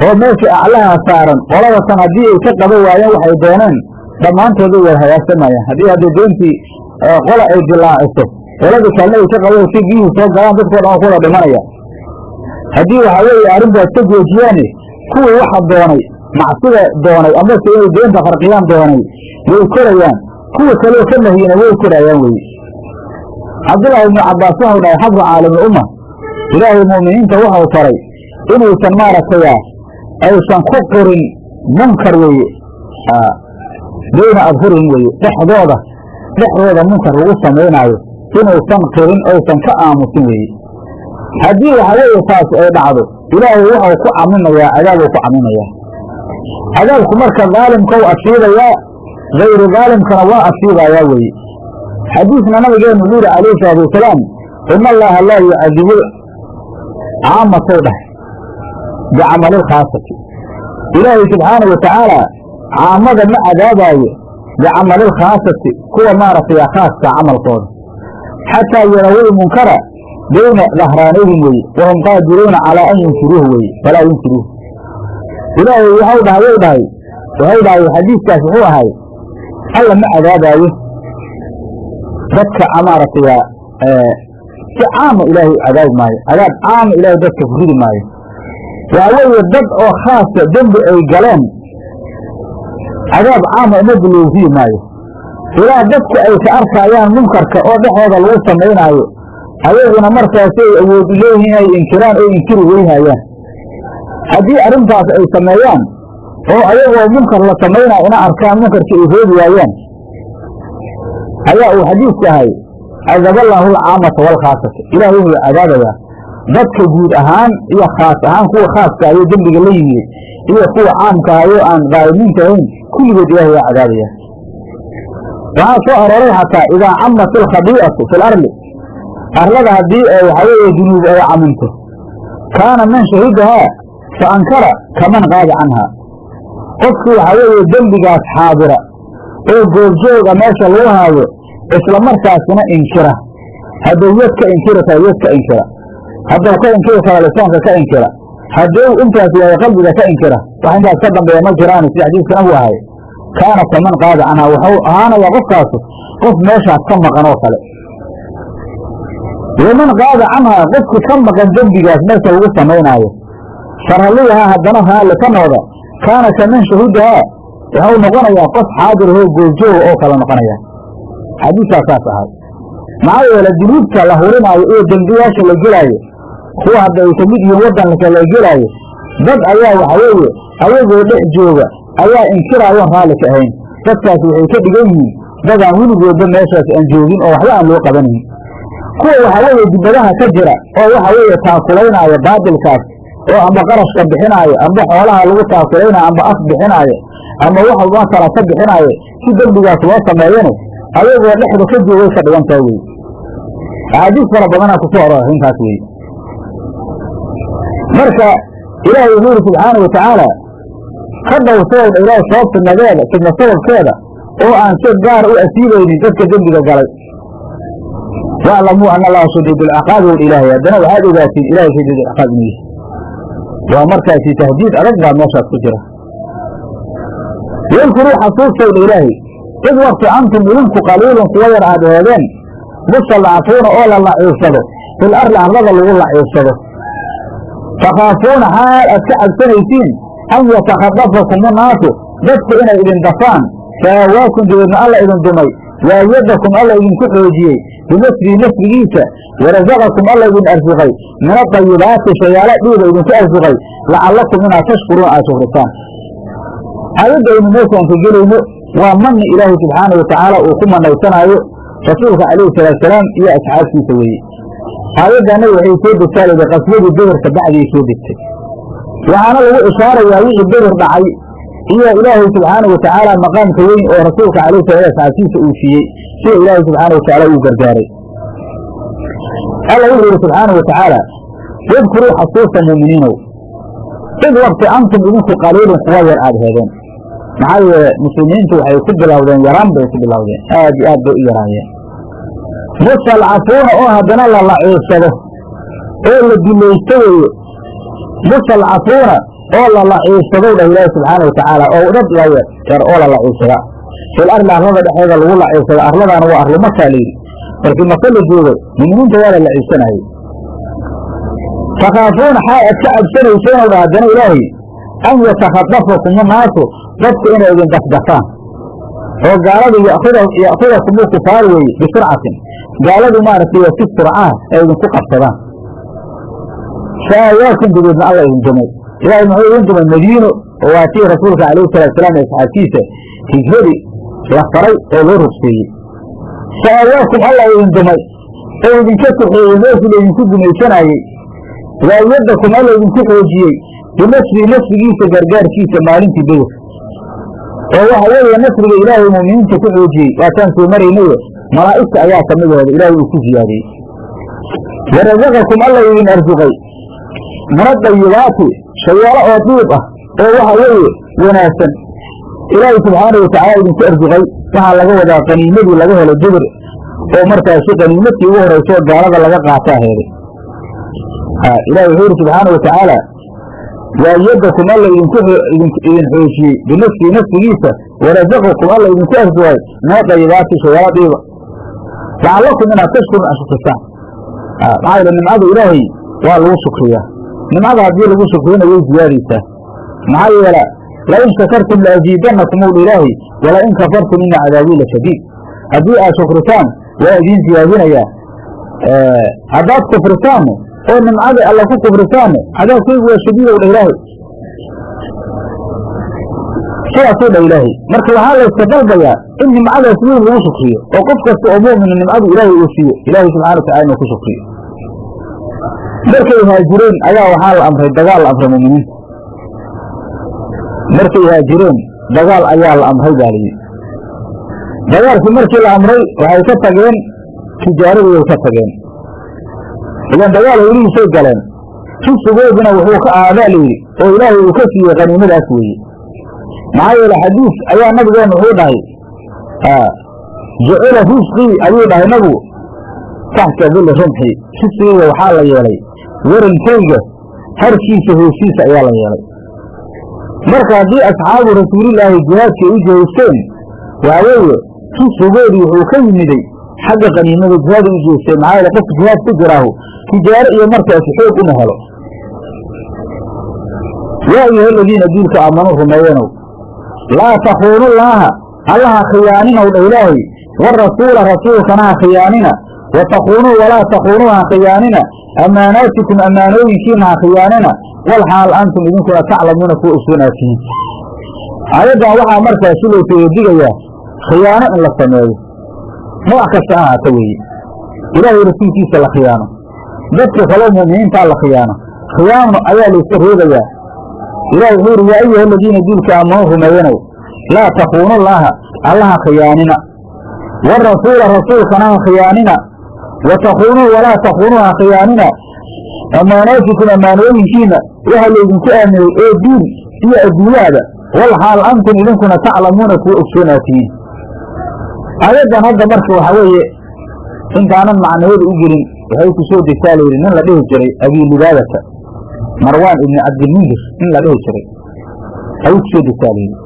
oo meesha aclaha saaran qoladatan haddii ay ka qaba waayeen waxay dooneen dhammaantood way hagaagsamayaan haddii hadda doontii qola ay dilaaciso qoladii kalena ay ka qaba si biyuhu soo galaan dadkoo dhan ku wada dhimanaya. Haddii waxa weeye arrintaas ka joojiyaane kuwii waxa doonay macsida doonay amase inay doonta kharqiyaan doonay way korayaan. Kuwa kaleo ka nahiyana way korayaan weye cabdullaahi ibnu cabbaas waxau dhahay xabru caalami umma ilaahay mu'miniinta waxau faray inuusan maaragtaya aysan ku qorin munkar weeye. Bayna adhurihim weeye. Dhexdooda dhexdooda munkar lagu samaynaayo inuusan qirin oysan ka aamusin weeye. Haddii waxa taas ay dhacdo ilaahay waxau ku caminayaa cadaabuu ku caminayaa. Cadaabku marka daalimka u asiibayaa hayru daalimkana waa asiibayaa weeye. Xadiisna nabigeenu wuxuu yihi calayhi salaatu wasalaam ina allaha laa yucadibu caamatow dheh bicamalilkhaasati ilaahay subxaana wa tacaala caamada ma cadaabaayo bicamalilkhaasati kuwa maaragtay khaaska camalkooda xataa yarawul munkara bayna dhahraanayhim weye wahum qaadiruuna calaa an yunkiruuhu weye falaa yunkiruuhu ilaahay waxau dhahay u dhahay waxau dhahay xadiiskaas wuxuu ahay alla ma cadaabaayo dadka maaragtay si caama ilaahay cadaabi maayo cadaab caama ilaahay dadka ku ridi maayo. Waa weeye dad oo khaasa dembi ay galeen cadaab caama loogu ridi maayo. Ilaa dadka ay ka arkayaan munkarka oo dhexooda lagu samaynaayo ayaguna markaasi ay awood u leeyihiin inay inkiraan oo inkiri weyhayaan haddii arrintaas ay sameeyaan oo ayagoo munkar la samaynayo ina arkaan munkarkii ay reebi waayaan ayaa uu xadiisku ahay cadaballaahu alcaamata waalkhaasata ilaahay wuxuu cadaabayaa dadka guud ahaan iyo khaas ahaan kuwa khaaska ayuu dembiga la yimid iyo kuwa caamka ahayo aan daa'imiinta ahayn kulligood ilahay waa cadaabaya waxaa soo arooray xataa idaa camat alkhadii'atu fi larli arlada haddii waxaa weeye dunuub ay caminto kaana man shahidahaa fa ankara kaman qaada canhaa qofkii waxaa weeye dembigaas xaadira oo goobjooga meesha lagu haayo isla markaasina inkira. Hadduu yad ka inkiri karo yad ka inkira. Hadduu ka inkiri karo lisaanka ka inkira. Hadduu intaas yahay qalbiga ka inkira. Wax intaas ka dambeeya ma jiraan sida xadiiskana uu ahay. Kaana kaman qaada canhaa wuxuu ahaanayaa qofkaasu qof meeshaas ka maqan oo kale. Waman qaada canhaa qofkii ka maqan dembigaas meesha lagu samaynaayo faralliyahaa haddana raalli ka nooda kaana kaman shahidahaa wuxuu noqonayaa qof xaadirahoo goobjooga oo kale noqonaya xadiiskaas saas ahay maxaa yeele dunuubta la hurinaayo iyo dembiyaasha la gelaayo kuwa hadda ay ka mid yihiin waddanka la gelaayo dad ayaa waxa weeye ayagoo dhex jooga ayaa inkiraayoon raalli ka ahayn. Dadkaas waxay ka dhigan yihiin dadaan weligoodba meeshaas aan joogin oo waxba aan loo qabanayn. Kuwa waxaa weeye dibadaha ka jira oo waxa weeye taakulaynaayo baadilkaas oo amba qarashka bixinaayo amba xoolaha lagu taakulaynaayo amba af bixinaayo ama wax masala ka bixinaayo si dembigaas loo sameeyane ayagoo dhexda ka joogay ka dhigantaa wey axaadiis fara badanaa ku soo arora wey marka ilaahay wuxuu yidhi subxaana wa tacaala ka dhowrsoodha ilaahay sabab fidnadeeda fidna sababkeeda oo aan si gaar u asiibaynin dadka dembiga galay. Waclamuu ana allaha shadiid alciqaabi wr ilaahay haddana waxaad ogaatiin ilahay shadiid alciqaab inuu yahay. Waa markaasi tahdiid adag baa meeshaas ku jira. Wadkuruu xasuustayna ilaahay id wakti antum idinku qaliilun kuwa yar aad eedeen mustadcafuuna oo la laciibsado fil arli lagu laciibsado. Takhaafuuna xaal aad ka cabsanaysiin an yatakhadafakum unaasu dadku inay idin dafaan. Faawaakum dabeedna alla idin dumay waayadakum alla idinku xoojiyey binasrihi nasrigiisa warasaqakum alla idin arsuqay min adayibaati shayaalo dhiiga idinku arsuqay lacallakum inaad tashkuruun aad shukrisaan aayadda aynu meeshaan ka gelayno waa manni ilaahay subxaana wa uu ku manaysanaayo rasuulka calayhi salaatusalaam iyo asxaabtiisa weeye. Aayaddaana waxay soo degtaa lidi qaswadii bederka bacdiay soo degtay. Waxaana lagu ishaarayaa wixii beder dhacay iyo ilaahay subxaana wa tacaala maqaamka weyn oo rasuulka calayhi salaam asxaabtiisa uu siiyey sida ilaahay subxaana wa tacaala uu gargaaray. Alla wuxuu yidhi subxaana wa tacaala wadkuruu xasuusta muuminiinow id wakti antum idinku qaliilun kuwa yar aada heedeen maxaa yeele muslimiintu waxay ku bilowdeen yaraan bay ku bilowdeen aad iyo aad bay u yaraayeen. Mustalcafuuna oo haddana la laciibsado oo la dulaysto weeye mustalcafuuna oo la laciibsadow dhah ilaahi subxaana wa tacaala oo dad la yar oo la laciibsada fil arli arlada dhexeeda lagu laciibsada arladana waa arlu makaa layidhi markii maka la joogay muminiinta waa la laciibsanayay takhaafuuna xaa aad ka cabsanayseenow dha haddana ilaahay an yatakhadafakum unaasu dadku inay idin dafdafaan oo gaaladu ya'kudakum kufaar weeye bisurcatin gaaladu maaragtay si surcaha ay idinku qabsadaan. Faawaakum dabeedna alla idin dumay ilaahay muxuu idin dumay madiino oo waa tii rasuulka calayhi salaatusalaam ee saxaabtiisa hijradii la faray oo loo rugseeyey faawaakum alla idin dumay oo idinka kaxeeyey meeshii laydinku gumaysanaayey waayadakum alla idinku xoojiyey binasrii nasrigiisa gargaarkiisa maalintii beder oo waxa weeye nasriga ilaahay muuminiinta ku xoojiyey waataan soo maraynayo malaa'igta ayaa ka midooda ilaahay uu ku siyaadiyey warasaqakum alla idin arsuqay min adayibaati shayaalo oo diib ah oo waxa weeye wanaagsan. Ilaahay subxaana wa tacaala idinku arsuqay waxaa laga wadaa qaniimadii laga helay beder oo markaasi qaniimadkii ugu horayso gaalada laga qaataa heeday ilahi wuxuu yidhi subxaana watacaala waayadakum alla idinku idin xoojiyey binafsihi nafsigiisa warazaqakum alla idinku arsuway min adayibaati shayaadiiba lacallakum inaad tashkurun ashukrisaan maxaa yeele nimcada ilaahay waa lagu shukriyaa. Nimcada haddii lagu shukriyana way ziyaadaysaa maxaa yeele lain shakartum laaziidanakum ul ilaahay walain kafartum ina cadaabii la shadiid. Haddii aad shukrisaan waa idiin ziyaadinayaa. Haddaad kufrisaan oo nimcada alla ku kufrisaanne cadaabkeygu waa shadiidow dha ilaahay. Sidaasuu dha ilaahay. Marka waxaa layska dalbayaa in nimcadaas weyn lagu shukriyo oo qof kasta oo mu'mina nimcadu ilaahay uu siiyo ilaahay subxana watacala inuu ku shukriyo markay haajireen ayaa waxaa la amray dagaal la amray mu'miniinta markay haajireen dagaal ayaa la amray baa layidhi dagaalkii markii la amray waxay ka tageen tijaaradooday ka tageen idan dagaal helihiisay galeen risigooduna wuxuu ka ahaadaa layidhi oo ilaahay uu ka siiyey qaniimadaas weeye maxaa yeele xadiis ayaa nabigeenu wuxuu dhahay jacila risqii ayuu dhahay nabigu taxta dili rumxi risqigeyga waxaa la yeelay warankayga harkiisa hoosiisa ayaa la yeelay. Marka haddii asxaabu rasuulilaahi jihaadkay u jihaysteen waxaa weeye risqigoodii wuxuu ka yimiday xagga qaniimada jihaada u jeesteen maxaa yeele qofka jihaad ku jiraahu tijaaro iyo markaasi xoog uma helo. Yaa ayuha aladiina diilka aamanuu rumeeyenow laa takuunu llaaha allaha khiyaaninow dha ilaahay warasuula rasuulkana ha khiyaanina wa takuunuu walaa takuunuu ha khiyaanina ammaanaatikum ammaanooyinkiina ha khiyaanina wal xaal antum idinkuna taclamuuna kuwa ogsoonaatihiin aayaddan waxaa markaasi laysaga digayaa khiyaano in la sameeyo nooc kasta ha haata weeye. Ilaahay rasuulkiisa la khiyaano. Dadka kaloo mu'miniintaa la khiyaano. Khiyaano ayaa layska reebayaa ilahi wuxuu yidhi yaa ayuha aladiina diilka aamanuu rumeeyanow laa takuunu llaaha allaha khiyaanina. Warasuula rasuulkana ha khiyaanina. Wa takuunuu walaa takuunuu ha khiyaanina. Ammaanaatikum ammaanooyinkiina waxa laydinku aaminay ee diin iyo adduunyaada wal xaal antum idinkuna taclamuuna kuwa ogsoonaatihiin aayaddan hadda marka waxaa weeye intaanan macnayada u gelin waxay ku soo degtaa layidhi nin la dhihi jiray abiilibaadata marwaan ibni cabdilmundir nin la dhihi jiray. Ayay ku soo degtaa layidhi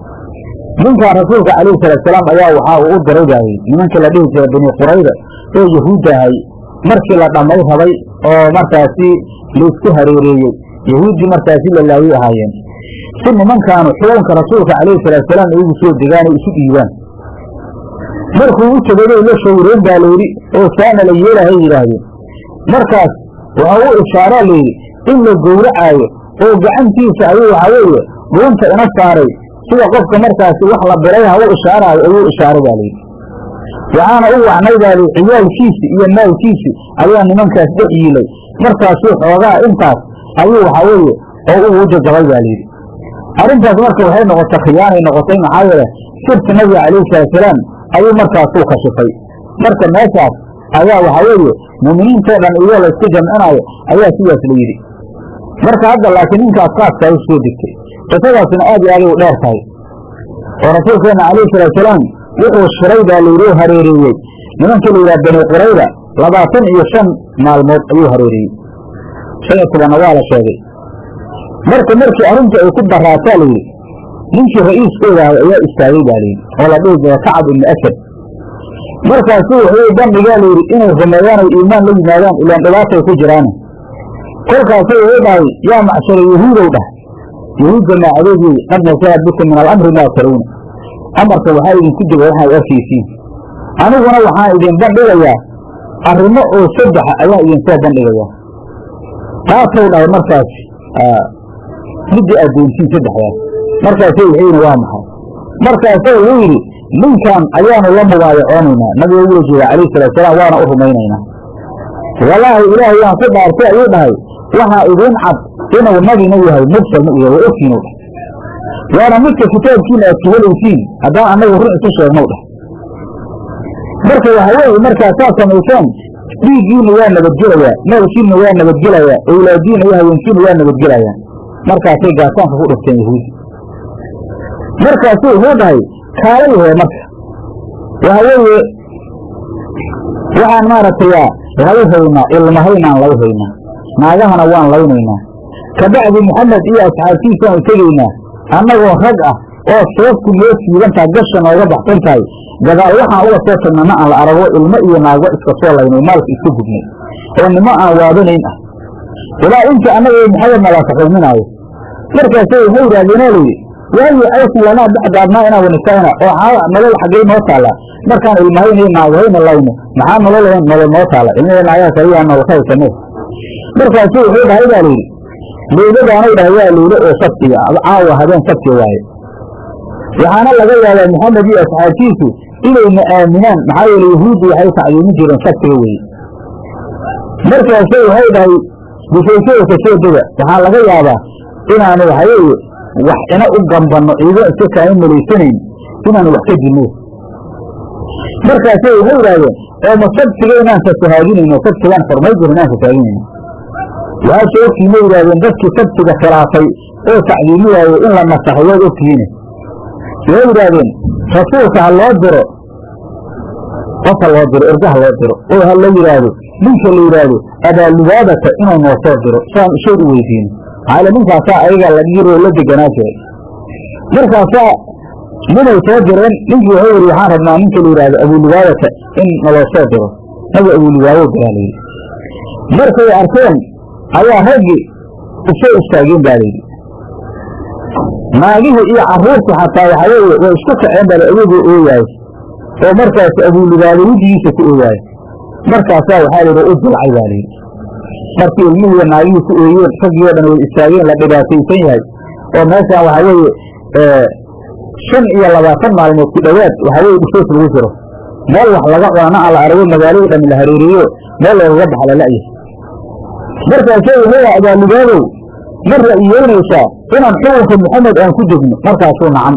ninkaa rasuulka calayhi salaatusalaam ayaa waxaa uu u diray baa la dhihi jiray bani qurayda oo yahuudda ahay markii la dhammay rabay oo markaasi laysku hareereeyey yahuuddii markaasi la laayay ahaayeen. Si nimankaanu xukunka rasuulka calayhi salaatusalaam ay ugu soo degaan oo isu dhiibaan markuu u tegay la shawreen baa layidhi oo saana la yeelahay yidhaahdeen markaas waxa u ishaaraa layidhi in la gowracaayo oo gacantiisa ayuu waxaa weeye dhuunta ina saaray. Sida qofka markaasi wax la biray ha u ishaaraayo ayuu ishaaray baa layidhi waxaana u wacnay baa layidhi ciyaalkiisi iyo maalkiisi ayaa nimankaas dhex yiilay. Markaasuu xoogaa intaas ayuu waxaa weeye oo ugu jajabay baa layidhi arrintaas marka waxay noqotay khiyaanay noqotay maxaa yeele sirta nabiga calayhi salaatusalaam ayuu markaasuu kashifay marka meeshaas ayaa waxaa weeye muuminiintoo dhan iyadoo la isku jamcinaayo ayaa sidaas la yidhi. Marka hadda laakiin ninkaas khaaska ay soo degtay qisadaasna aad iyo aaday u dheer tahay. Oo rasuulkeenna calayhi salaatusalaam wuxuu shiray baa layidhi u hareereeyey. Nimankii la yidhaha bani qurayda labaatan iyo shan maalmood ayuu hareereeyey. Tobanna waa la sheegay. Marka markii arrinta ay ku daraataa layidhi ninkii ra'iiskooda ahay ayaa istaagay baa layidhi oo la dhihi jira kacab ibni asad. Markaasuu wuxuu bandhigaa layidhi inay rumeeyaan ay iimaan la yimaadaan ilaan dhibaatay ku jiraane kolkaasuu wuxuu dhahay yaa macshara yahuudow dhah yahuud jamaacadoodii qad nasaha bikum min alamri maa tarawna amarka waxaa idinku dega waxaad arkaysiin aniguna waxaan idin bandhigayaa arrimo oo saddexa ayaan idin soo bandhigayaa taasou dhahay markaas midii aad doontiin saddexdaas markaasay waxay yidhi waa maxay? Markaasuu wuxuu yidhi ninkan ayaanu la mubaayacoonaynaa nabiga ugula jeeda calayhi salaatusalaam waana u rumaynaynaa. Walaahi ilaahay yaan ku dhaartay ayuu dhahay waxaa idiin cad inuu nabina yahay mursalna u yahay waa ogtiinuu dhah waana midka kitaabkiina aad kahelaysiin haddaan annagu run isu sheegnow dhah marka waxa weeye markaa saa samayseen dhiiggiina waa nabadgelayaa maalkiina waa nabadgelayaa awlaadiina iyo haweenkiina waa nabadgelayaa markaasay gaasaanka ku dhufteen yahuudi markaasuu wuxuu dhahay kaalay hee marka. Waxa weeye waxaan maaragtay lagu haynaa ilmahaynaan lagu haynaa naagahana waan laynaynaa. Kabacdi maxamed iyo asxaabtiisaan u tegaynaa annagoo rag ah oo seeftu noo siiban tahay gasha nooga baxsan tahay gadaal waxaan uga soo tagnana aan la arago ilmo iyo naago iska soo laynay maalka iska gubnay oo nimo aan waadanayn ah. Ilaa intii annaga maxamed nalaaka xugminaayo markaasay waxay yidhahdeenoo layidhi waayo aysan lanaa dhexgaadnaa inaan wanisaana oo xaa nolol xaggay noo taallaa markaan ilmahayn iyo naagahayna layno maxaa nolol nolol noo taalla. Ilmihii naagaha kaliyaa nolol ka haysane markaasu wuxuu dhahay baa layidhi leyladaanay dhahay waa leylo oo sabtiga caawa habeen sabti waaye. Waxaana laga yaabaa maxamed iyo asxaabtiisu inayna aaminaan. Maxaa yeele yahuuddu waxay tacliimi jireen sabtiga weeye markaasay waxay dhahay difayshada ka soo dega waxaa laga yaabaa inaanu waxaweeye wax ina u gambanno ciido iska kaama malaysanayn inaanu wax ka dilno markaasay waxay idhaahdeen oo ma sabtiga inaan fasahaadinayno sabtigaan xurmay jir inaan fasahaadinayno waxaa soo ogtiima yidhahdeen dadkii sabtiga khilaafay oo tacliimi waaye in la nasaxay waad ogtihiine waxay yidhaahdeen rasuulka ha loo diro qof ha loo diro erga ha loo diro oo ha la yidhaahdo ninka la yidhaahdo abaalubaadata inuu noo soo diro saan ishood u weydiino maxaale ninkaasaa ayaga la yiroo la deganaa jiray markaasaa ninay soo direen ninkii wuxuu yidhi waxaan rabnaa ninka la yidhaahdo abuulubaadata in naloo soo diro. Nabi abuulubaado diraa la yidhi markay arkeen ayaa raggii u soo istaageen baa layidhi naagihii iyo carruurtu xataa waxaa weeye way isku kaceen baa ayagoo ooyahay oo markaas abuulubaado wejigiisa ku ooyahay markaasaa waxaa la yidhi u dilcay baa layidhi markii ilmihii naagihii ku ooyeen raggii oo dhan way istaageen la dhibaataysan yahay. Oo meeshaan waxaa weeye shan iyo labaatan maalmood ku dhowaad waxaa weye dhisoos lagu jiro meel wax laga cunana aan la arago magaalada dhami la hareeriyo meel loogaga baxa lala'yahay markaasay wuxuu abaalubaadow ma ra'yiyeynaysaa inaan xukunka maxamed aan ku degno markaasuu dhah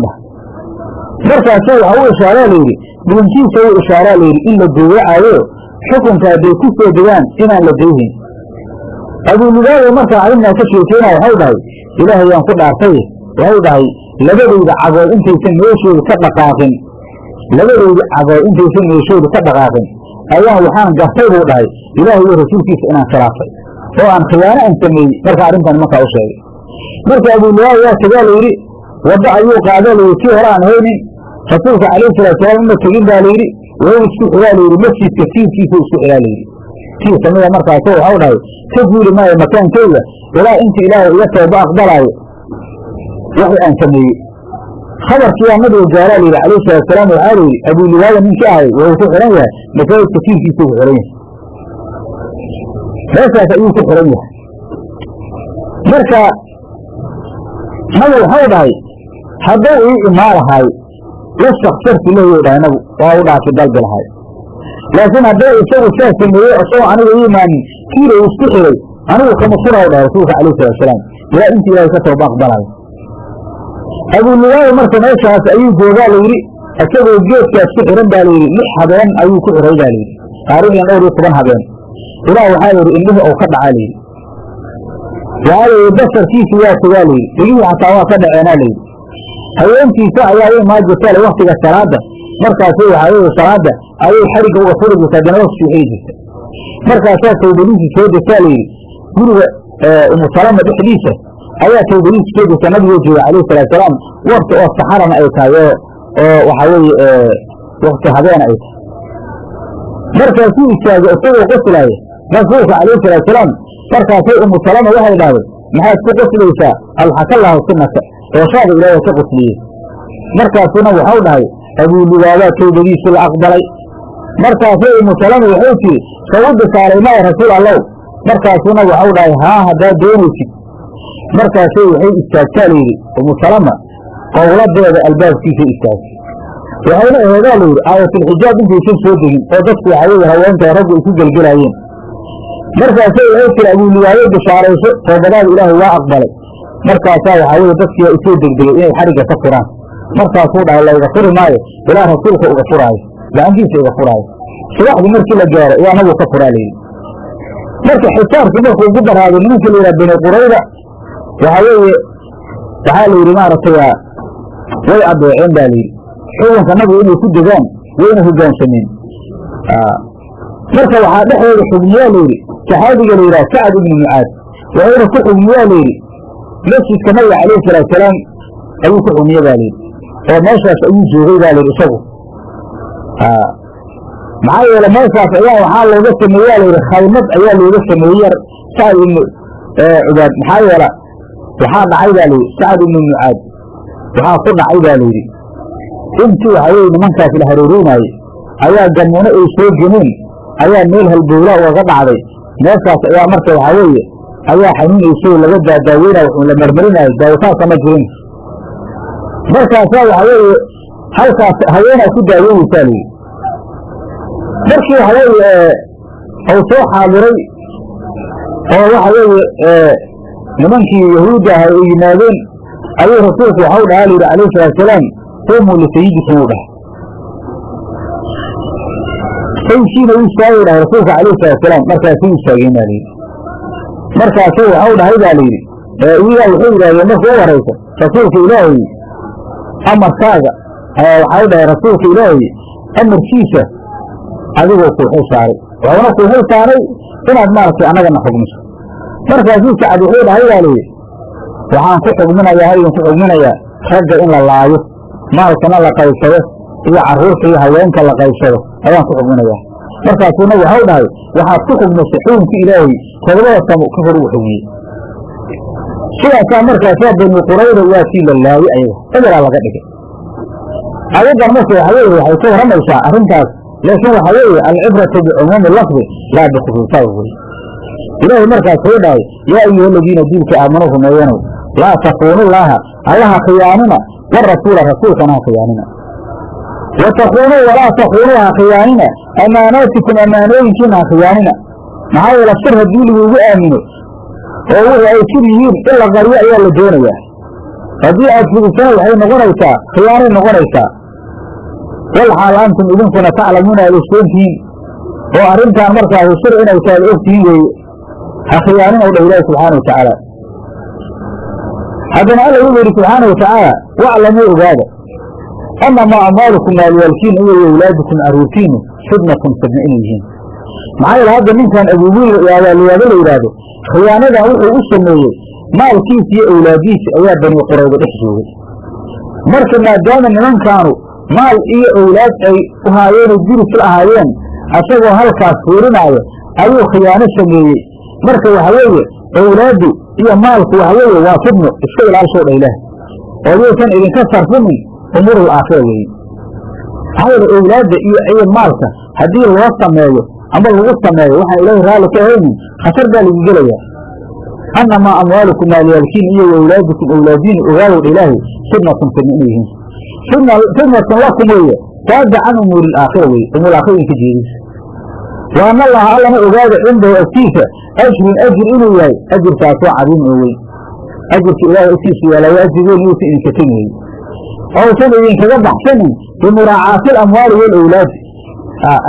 markaasuu waxa u ishaaraa layidhi dhiintiisa u ishaaraa layidhi in la gowracaayo xukunka hadday ku soo degaan inaan la dayhin abuulubaado markaa arrintaa ka sheekeyna waxay dhahay ilaahay yaan ku dhaartay waxay dhahay labadayda cagood intaysan meeshooda ka dhaqaaqin labadayda cagood intaysan meeshooda ka dhaqaaqin ayaan waxaan gartay buu dhahay ilaahay iyo rasuulkiisa inaan khilaafay oo aan khiyaano aan sameeyey marka arrintan markaa u sheegay marka abuulubaado waa tagaa layidhi waddo ayuu qaadaa layidhi kii hore aan haynin rasuulka calayhi salaatusalaam uma tegin baa layidhi wuxuu isku xigaa layidhi masjidka tiirkiisa isku xigaa layidhi tiir kamida markaaso waxau dhahay ka guuli maayo makaankeyga. Ilaa inta ilaahay iga tooba aqbalaayo wixii aan sameeyey. Khabarkiiyaa nabiga gaaraa layidhi calayhi salaatusalaam waxaa layidhi abuulubaada ninkii ahay wuxuu ku xihan yahay masaajidka tiirkiisuu ku xihan yahay. Meeshaas ayuu ku xihan yahay. Marka nabi waxau dhahay hadduu ii imaan lahaay lastakfartu lahu u dhahay nabu waa u dhaafi dalbi lahay laakiin hadduu isagu saa sameeyey isagoo aniga ii imaanin kiila uu isku xiray anigu kama fura u dhahay rasuulka calayhi salaatusalaam ilaa inta ilaahay ka tooba aqbalayo abuulubaada marka meeshaas ayuu joogaa layidhi isagoo geedkaas ku xihan baa layidhi lix habeen ayuu ku xiray baa layidhi taarikhdan dhowr iyo toban habeen. Ilaah waxaa layidhi indhihii ou ka dhacaa layidhi waxaa layidhi basarkiisi waa tagaa layidhi dhigihii xataa waa ka dhaceenaa layidhi haweentiisa ayaa u imaan jirta le waktiga salaada markaasay waxaa weye salaada ayay xarigga uga furi jirta haddana waa jirta. Markaasaa tawbadiisii soo degtaa layidhi guriga umusalama dhexdiisa ayaa tawbadiisii soo degta nabigoo jooga calayhi salaatusalaam wakti oo saxarana ay tahay oo oo waxaa weeye wakti habeena ay tahay. Markaasuu istaagay isagoo qoslaaya rasuulka calayhi salaatusalaam markaasay umu salama waxay dhahday maxaad ku qoslaysaa alxakallaahu sunnaka ooshaada ilaahay ka qosliyey markaasuna waxau dhahay abuulubaadaa tawbadiisii la aqbalay. Markaasay umu salama waxay tiri sagu bisaaray maya rasuul allow markaasuna waxau dhahay haa haddaad doonaysid. Markaasay waxay istaagtaa layidhi umu salama qowladeeda albaabkiisay istaagtay. Waxayna aheedaa layidhi aayatulxijaab intaysan soo degin oo dadku waxaa weye haweenka raggu ku gelgelaayeen markaasay waxay tiri abuulubaayo bishaarayso toobadaada ilaahay waa aqbalay. Markaasaa waxaa weye dadkiiaa u soo degdegay inay xarigga ka furaan markaasuu dhahay layga furi maayo. Ilaa rasuulka uga furaayo. Gacantiisa iga furaayo. Subaxdii markii la gaaro ayaa nabigu ka furaa layidhi marka xisaarkii markuu ugu daraaday nimanka la yidhaha bani qurayda waxaa weeye waxaa la yidhi maaragtay way adeeceen ba layidhi xukunka nabigu inay ku degaan wayna hogaansameen marka waxaa dhexdooda xugmiyaa layidhi saxaabiga la yidhaha sacad ibnu mucaad wuxuuna ku xugmiyaa layidhi masjidka nabiga calayhi salaatu salaam ayuu ku xugmiye baa layidhi oo meeshaas ayuu joogay baa layidhi isagu. Maxaa yeele meeshaas ayaa waxaa looga sameeyaa layidhi khaymad ayaa looga sameeyey yar. Sacad ibnu cubaad maxaa yeele waxaa dhacay baa layidhi sacad ibnu mucaad. Waxaa ku dhacay baa layidhi. Intii waxaa weye nimankaas la hareereynaayey ayaa gamuno ay soo geneen ayaa meel halbowlaa ugaga dhacday. Meeshaas ayaa marka waxaa weeye ayaa xanuunaysay laga daadaaweynaya wuxuu la marmarinayay daawataasa ma jirin markaasaa waxaa weeye halkaas haweenaa ku daaweynaysaa layidhi markii waxa weeye uu soo xaadiray oo waxa weeye nimankii yahuudda ahay ay yimaadeen ayuu rasuulku waxau dhahaa layidhi calayhi salaatusalaam qumuu lisayidikum uu dhahay. Sayidkiina u istaagay dhahay rasuulka calayhi salaatusalaam markaasuu istaageen baa layidhi markaasu waxau dhahay baa layidhi iyagaa wuxuu yidhahdeen marka u horaysa rasuulka ilaahay amarkaaga waxau dhahay rasuulka ilaahay amarkiisa adigoo kuuxil saaray. Wuxuuna kuuxil saaray inaad maaragtay annagana xugmiso. Markaasuu sacad wuxuu dhahay baa waxaan ku xugminayaa ha idinku xugminayaa ragga in la laayo maalkana la qaybsado iyo carruurta iyo haweenka la qaybsado ayaan ku xugminayaa. Markaasuu nabig waxau dhahay waxaad ku xugmisay xukunka ilaahay todobada samo ka hor uu xugmiyey sidaasaa markaasaa bani qurayda waa kii la laayey ayaga eberaa laga dhigay. Ayadan marka waxa weeye waxay ka warramaysaa arrintaas. Laakiin waxaa weeye alcibratu bicumuumi lafdi laa bikhusuusaad wey ilaahay markaas wuxuu dhahay yaa ayuha aladiina diinka aamanuu rumeeyanow laa takuunu llaaha allaha khiyaanina warasuula rasuulkana ha khiyaanina. Wa takuunuu walaa takuunuu ha khiyaanina amaanaatikum ammaanooyinkiina ha khiyaanina. Maxaa yeele sir haddii lagugu aamino oo wixii ay sir yihiin in la qaryo ayaa la doonayaa haddii aad fudisana waxay noqonaysaa khiyaanay noqonaysaa. Walxaal antum idinkuna taclamuuna aad ogsoontihiin oo arrintaan markaasi sir inay tahay ogtihiin weeye. Ha khiyaanin ow dha ilaahi subxaana wa tacaala haddana alla wuxuu yidhi subxaana wa tacaala waclamuu ogaada annamaa amwaalukum maalyaalkiin iyo awlaadukum caruurtiinu fidnatun fidna inay yihiin maxaa yeele hadda ninkan abuubuliyaaba la yidhaahdo khiyaanadan wuxuu u sameeyey maalkiisa iyo awlaadiisa ayaa bani qurayda dhex joogay marka maadaama nimankaanu maal iyo awlaad ay haayeen oo diris la ahaayeen asagoo halkaas fiirinaayo ayuu khiyaano sameeyey. Marka waxa weeye awlaaddu iyo maalku waxa weeye waa fidno iska ilaalshoo dha ilaah oo yaysan idinka sarfimin umuurul aakhira weeye maxaa yeele awlaadda iyo maalka haddii loo sameeyo ama lagu sameeyo waxaan ilaahay raalli ka haynin khatar baa lagu gelayaa. Annamaa amwaalukum maalyaalkiin iyo awlaadukum awlaadiin ogaadow ilaahay fidnatun fidna yihiin. Fidnatun lakum weeye saada can umuuri alaakhira weye umuur aakhira idinka jeedisa wa allaha allana ogaada cindahu agtiisa ajrun ajir inuu yahay ajirkaasoo cadiim oo weyn. Ajirka ilaahay agtiisa yaalla waa ajir weyn iuusan idinka tegin weye ousan idinkaga baxsanin bimuraacaati alamwaali waalawlaadi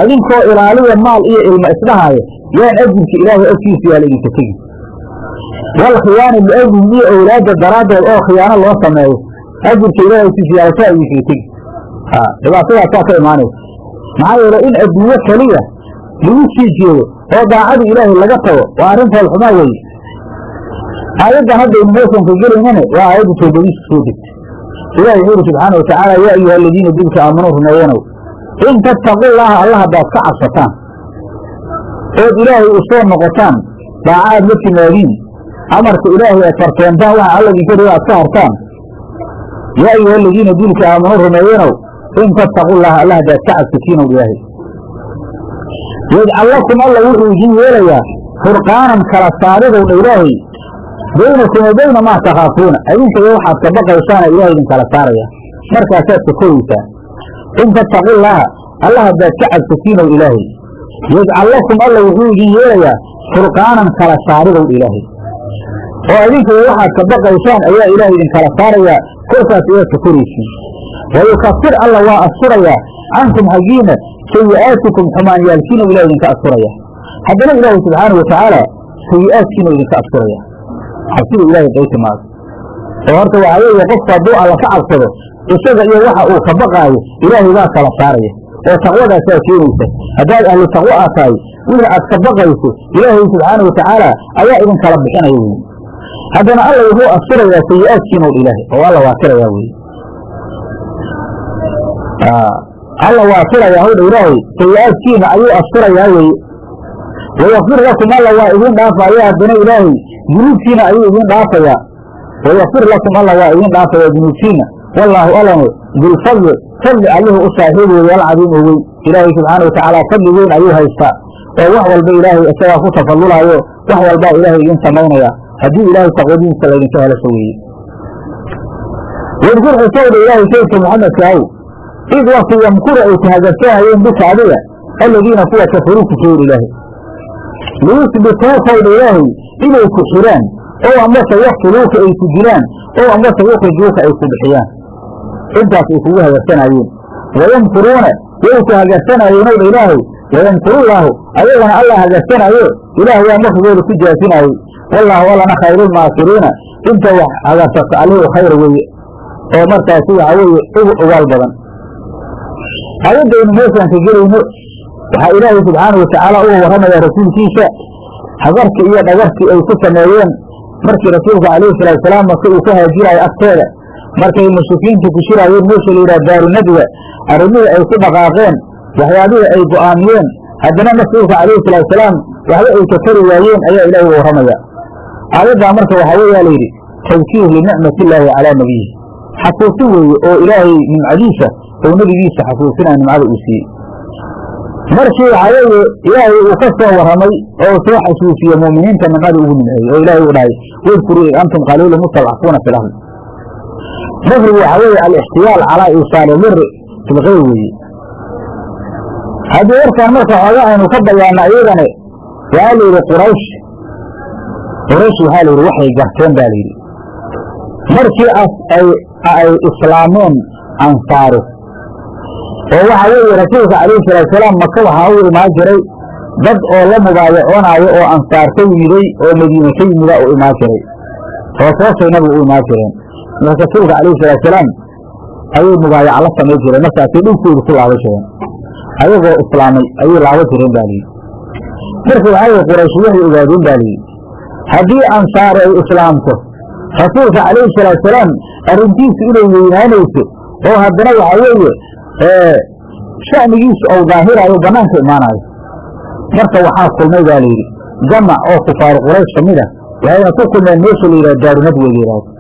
idinkoo ilaaliya maal iyo ilma isdhahaayo yaan ajirka ilaahay agtiisa yaalla idinka tegin walkhiyaani liajlihim iyo awlaadda daraaddeed oo khiyaano loo sameeyo ajirka ilahay agtiisa yaalla saa idinkaga tegin dhibaatadaasaa ka imaanaysa maxaa yeele in adduunyo keliya lagu sii jeedo oo daacada ilaahay laga tago waa arrintaal xumaa weeye aayaddan haddaynu meeshan ka gelaynane waa aayadda toobadiisa soo degtay. Ilahi wuxuu yidhi subxaana wa tacaala yaa ayuha aladiina dilka aamanuu rumeeyanow in tattaqu llaaha alla haddaad ka cabsataan ood ilaahay u soo noqotaan daacaad la timaadiin amarka ilaahay aad farteentaan waxa alla idinka dhigo aad ka hartaan yaa ayuha aladiina dilka aamanuu rumeeyanow in tattaqu llaaha alla haddaad ka cabsatiinow ilaahay yajcal lakum alla wuxuu idin yeelayaa furqaanan kala saaridow dha ilaahay baynakum wa bayna maa takhaafuuna idinka iyo waxaad ka baqaysaana ilahay idin kala saaraya markaasaad ka kogaysaan in tattaqu llaaha alla haddaad ka cabsatiinow ilaahay yajcal lakum alla wuxuu idin yeelayaa furqaanan kala saaridow ilaahay oo iyo waxaad ka baqaysaan ayaa ilahay idin kala saarayaa kolkaas ayaad ka koraysiin wayukafir alla waa asturayaa cankum xaggiina sayi'aatikum xumaanyaalkiina ilah idinka asturaya haddana ilaahay subxaana wa tacaala sayi'aadkiina idinka asturaya cabsida ilahay bay timaado oo horta waxaa weeye qofku hadduu alla ka cabsado isaga iyo waxa uu ka baqaayo ilaahay baa kala saaraya. Oo taqwadaasaa keenaysa haddaad ahlu taqwo aad tahay wixii aad ka baqayso ilaahay subxaana watacaala ayaa idin kala bixinaya wey haddana alla wuxuu astirayaa sayi-aadkiina o ilaahay oo alla waa tirayaa wey alla waa tirayaa howdha sayi-aadkiina ayuu astirayaa weye wayakfir lakum alla waa idin dhaafaya haddana ilaahay dunuubtiina ayuu idin dhaafayaa. Wayakfir lakum alla waa idin dhaafayaa dunuubtiina wallaahu allane bilfadli fadli alluhu u saaxiib weeye alcadiim oo weyn. Ilaahay subxaana watacaala fadli weyn ayuu haystaa. Oo wax walba ilaahay isagaa ku tafadulaayo wax walbaa ilaahay idin samaynaya haddii ilaahay taqwadiinsa laydinka helaso weeye wadkur xusowdha ilaahay saydka maxamedka aw id wakti yamkuru ay tahagasanayeen bika adiga aladiina kuwa kafaruu ilaahay. Liyusbituukawdha ilaahay inay ku xiraan oo amase yaktuluuka ay ku dilaan oo amase yukhrijuuka ay ku bixiyaan intaas ay kugu hagarsanaayeen wayamkuruuna way ku hagarsanaayeenowdha ilaahay. Wayamkurullaahu ayagana alla hagarsanayo ilaah waa makrigooda ku jaasinaayey. Wallaahu allana khayrulmaakiriina inta wax hagarsata allihu khayr weeye oo markaasi waxa weeye ugu ogaal badan. Aayadaynu meeshaan ka gelayno waxaa ilaahay subxaana watacaala uga warramayaa rasuulkiisa hagarki iyo dhagarkii ay ku sameeyeen. Markii rasuulka calayhi salaatusalaam maka uu ka haajiraayo agteeda markay mushrikiintu ku shiraayeen meesha la yidhaha daaru nadwa arrimihii ay ku dhaqaaqeen waxyaabihii ay go'aamiyeen haddana rasuulka calayhi salaatusalaam waxba ay ka tari waayeen ayaa ilaahay uga warramaya aayaddaa marka waxaa weeyaa layidhi tawkiir linicmatillaahi calaa nabiyihi xasuusin weeye oo ilaahay nimcadiisa oo nebigiisa xasuusinaa nimcada uu siiyey. Markii waxaa weeye ilaahay uu ka soo warramay oo soo xasuusiye mu'miniinta nimcada ugu nimceeyey oo ilaahay uu dhahay wadkuruu id antum qaliilu mustadcafuuna fi lardi mafrigu waxaa weeye alixtiyaal calaa iisaali liri filkayr weeye haddii warkaan marka xooga aynu ka bayaana iyadane waxaa la yidhi quraysh quraysh waxaa la yidhi waxay garteen baa layidhi markii as ay islaameen ansaaru oo waxaa weeye rasuulka calayhi salaatusalaam maka waxaa u imaan jiray dad oo la mubaayacoonaayo oo ansaar ka yimiday oo madiine ka yimida u imaan jiray. Oo soosay nabigu u imaan jireen rasuulka calayhi salaatusalaam ayay mubaayaca la samay jireen markaasay dhulkooda ku laaban jireen ayagoo islaamay ayay laaban jireen baa layidhi marka waxaa quraysh waxay ogaadeen baa layidhi haddii ansaar ay islaamto rasuulka calayhi salaatusalaam arrintiisu inay weynaanayso oo haddana waxaa weeye sha'nigiisu ou daahiraayo bannaanka imaanayo marka waxaa kulmay baa layidhi jamac oo kufaaru quraysh ka mid ah waxayna ku kulmeen meesha la yidhaha daarunad wey layidhahdo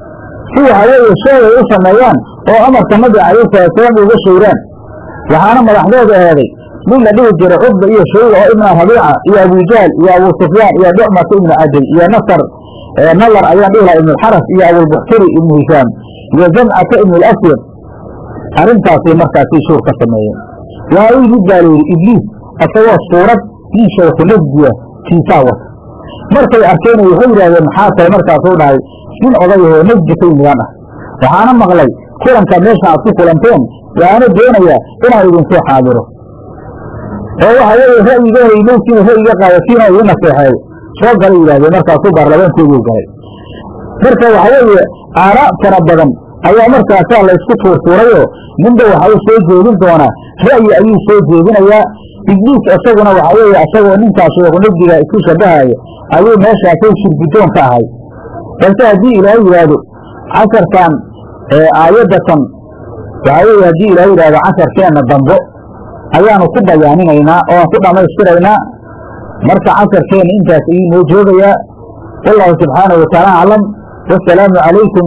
si waxaa weeye sheegay u sameeyaan oo amarka nabiga calayhi salaatusalaam uga showraan waxaana madaxdooda eeday nin la dhihi jiray cudba iyo shayba oo ibna rabiica iyo abujahl iyo abu sufyaan iyo ducmata ibnu cadil iyo nasar nalar ayaan dhihi laha ibnu alxaras iyo abulbuxturi ibnu hishaam iyo jamcata ibnu alaswad. Arrintaasay markaasay shuur ka sameeyeen. Waa u yimid baa layidhi ibliis isagoo suurad nin shayku nafdiya kiisaa wata markay arkeen waxay yidhahdeen maxaa tahay markaasuu dhahay? Nin odayahoo nafdi ka yimidaan ah waxaana maqlay kulanka meesha aad ku kulanteen waana doonayaa inaan idin soo xaadiro. Oo waxa weeye ra'yigahay mowkiina ra'yiga qaadatiina igu naseexeeyo soo gala yidhahdeen markaasuu baarlamaankooduu galay. Marka waxa weeye aaraa fara badan ayaa markaasaa laysku tuurtuurayoo ninba waxau soo jeedin doonaa ra'yi ayuu soo jeedinayaa ibliis isaguna waxa weeye isagoo ninkaas nafdiga isku shabahayo ayuu meeshaasay shirgidoon ka ahay. Balse haddii ilaahay yidhaahdo casharkan aayaddatan waxaa weeye haddii ilaahay yidhahdo casharkeenna dambo ayaanu ku bayaaninaynaa oo aan ku dhammaystiraynaa marka casharkeenna intaas ayuu noo joogayaa. Wallahu subxaanahu watacaala aclam wasalaamu calaykum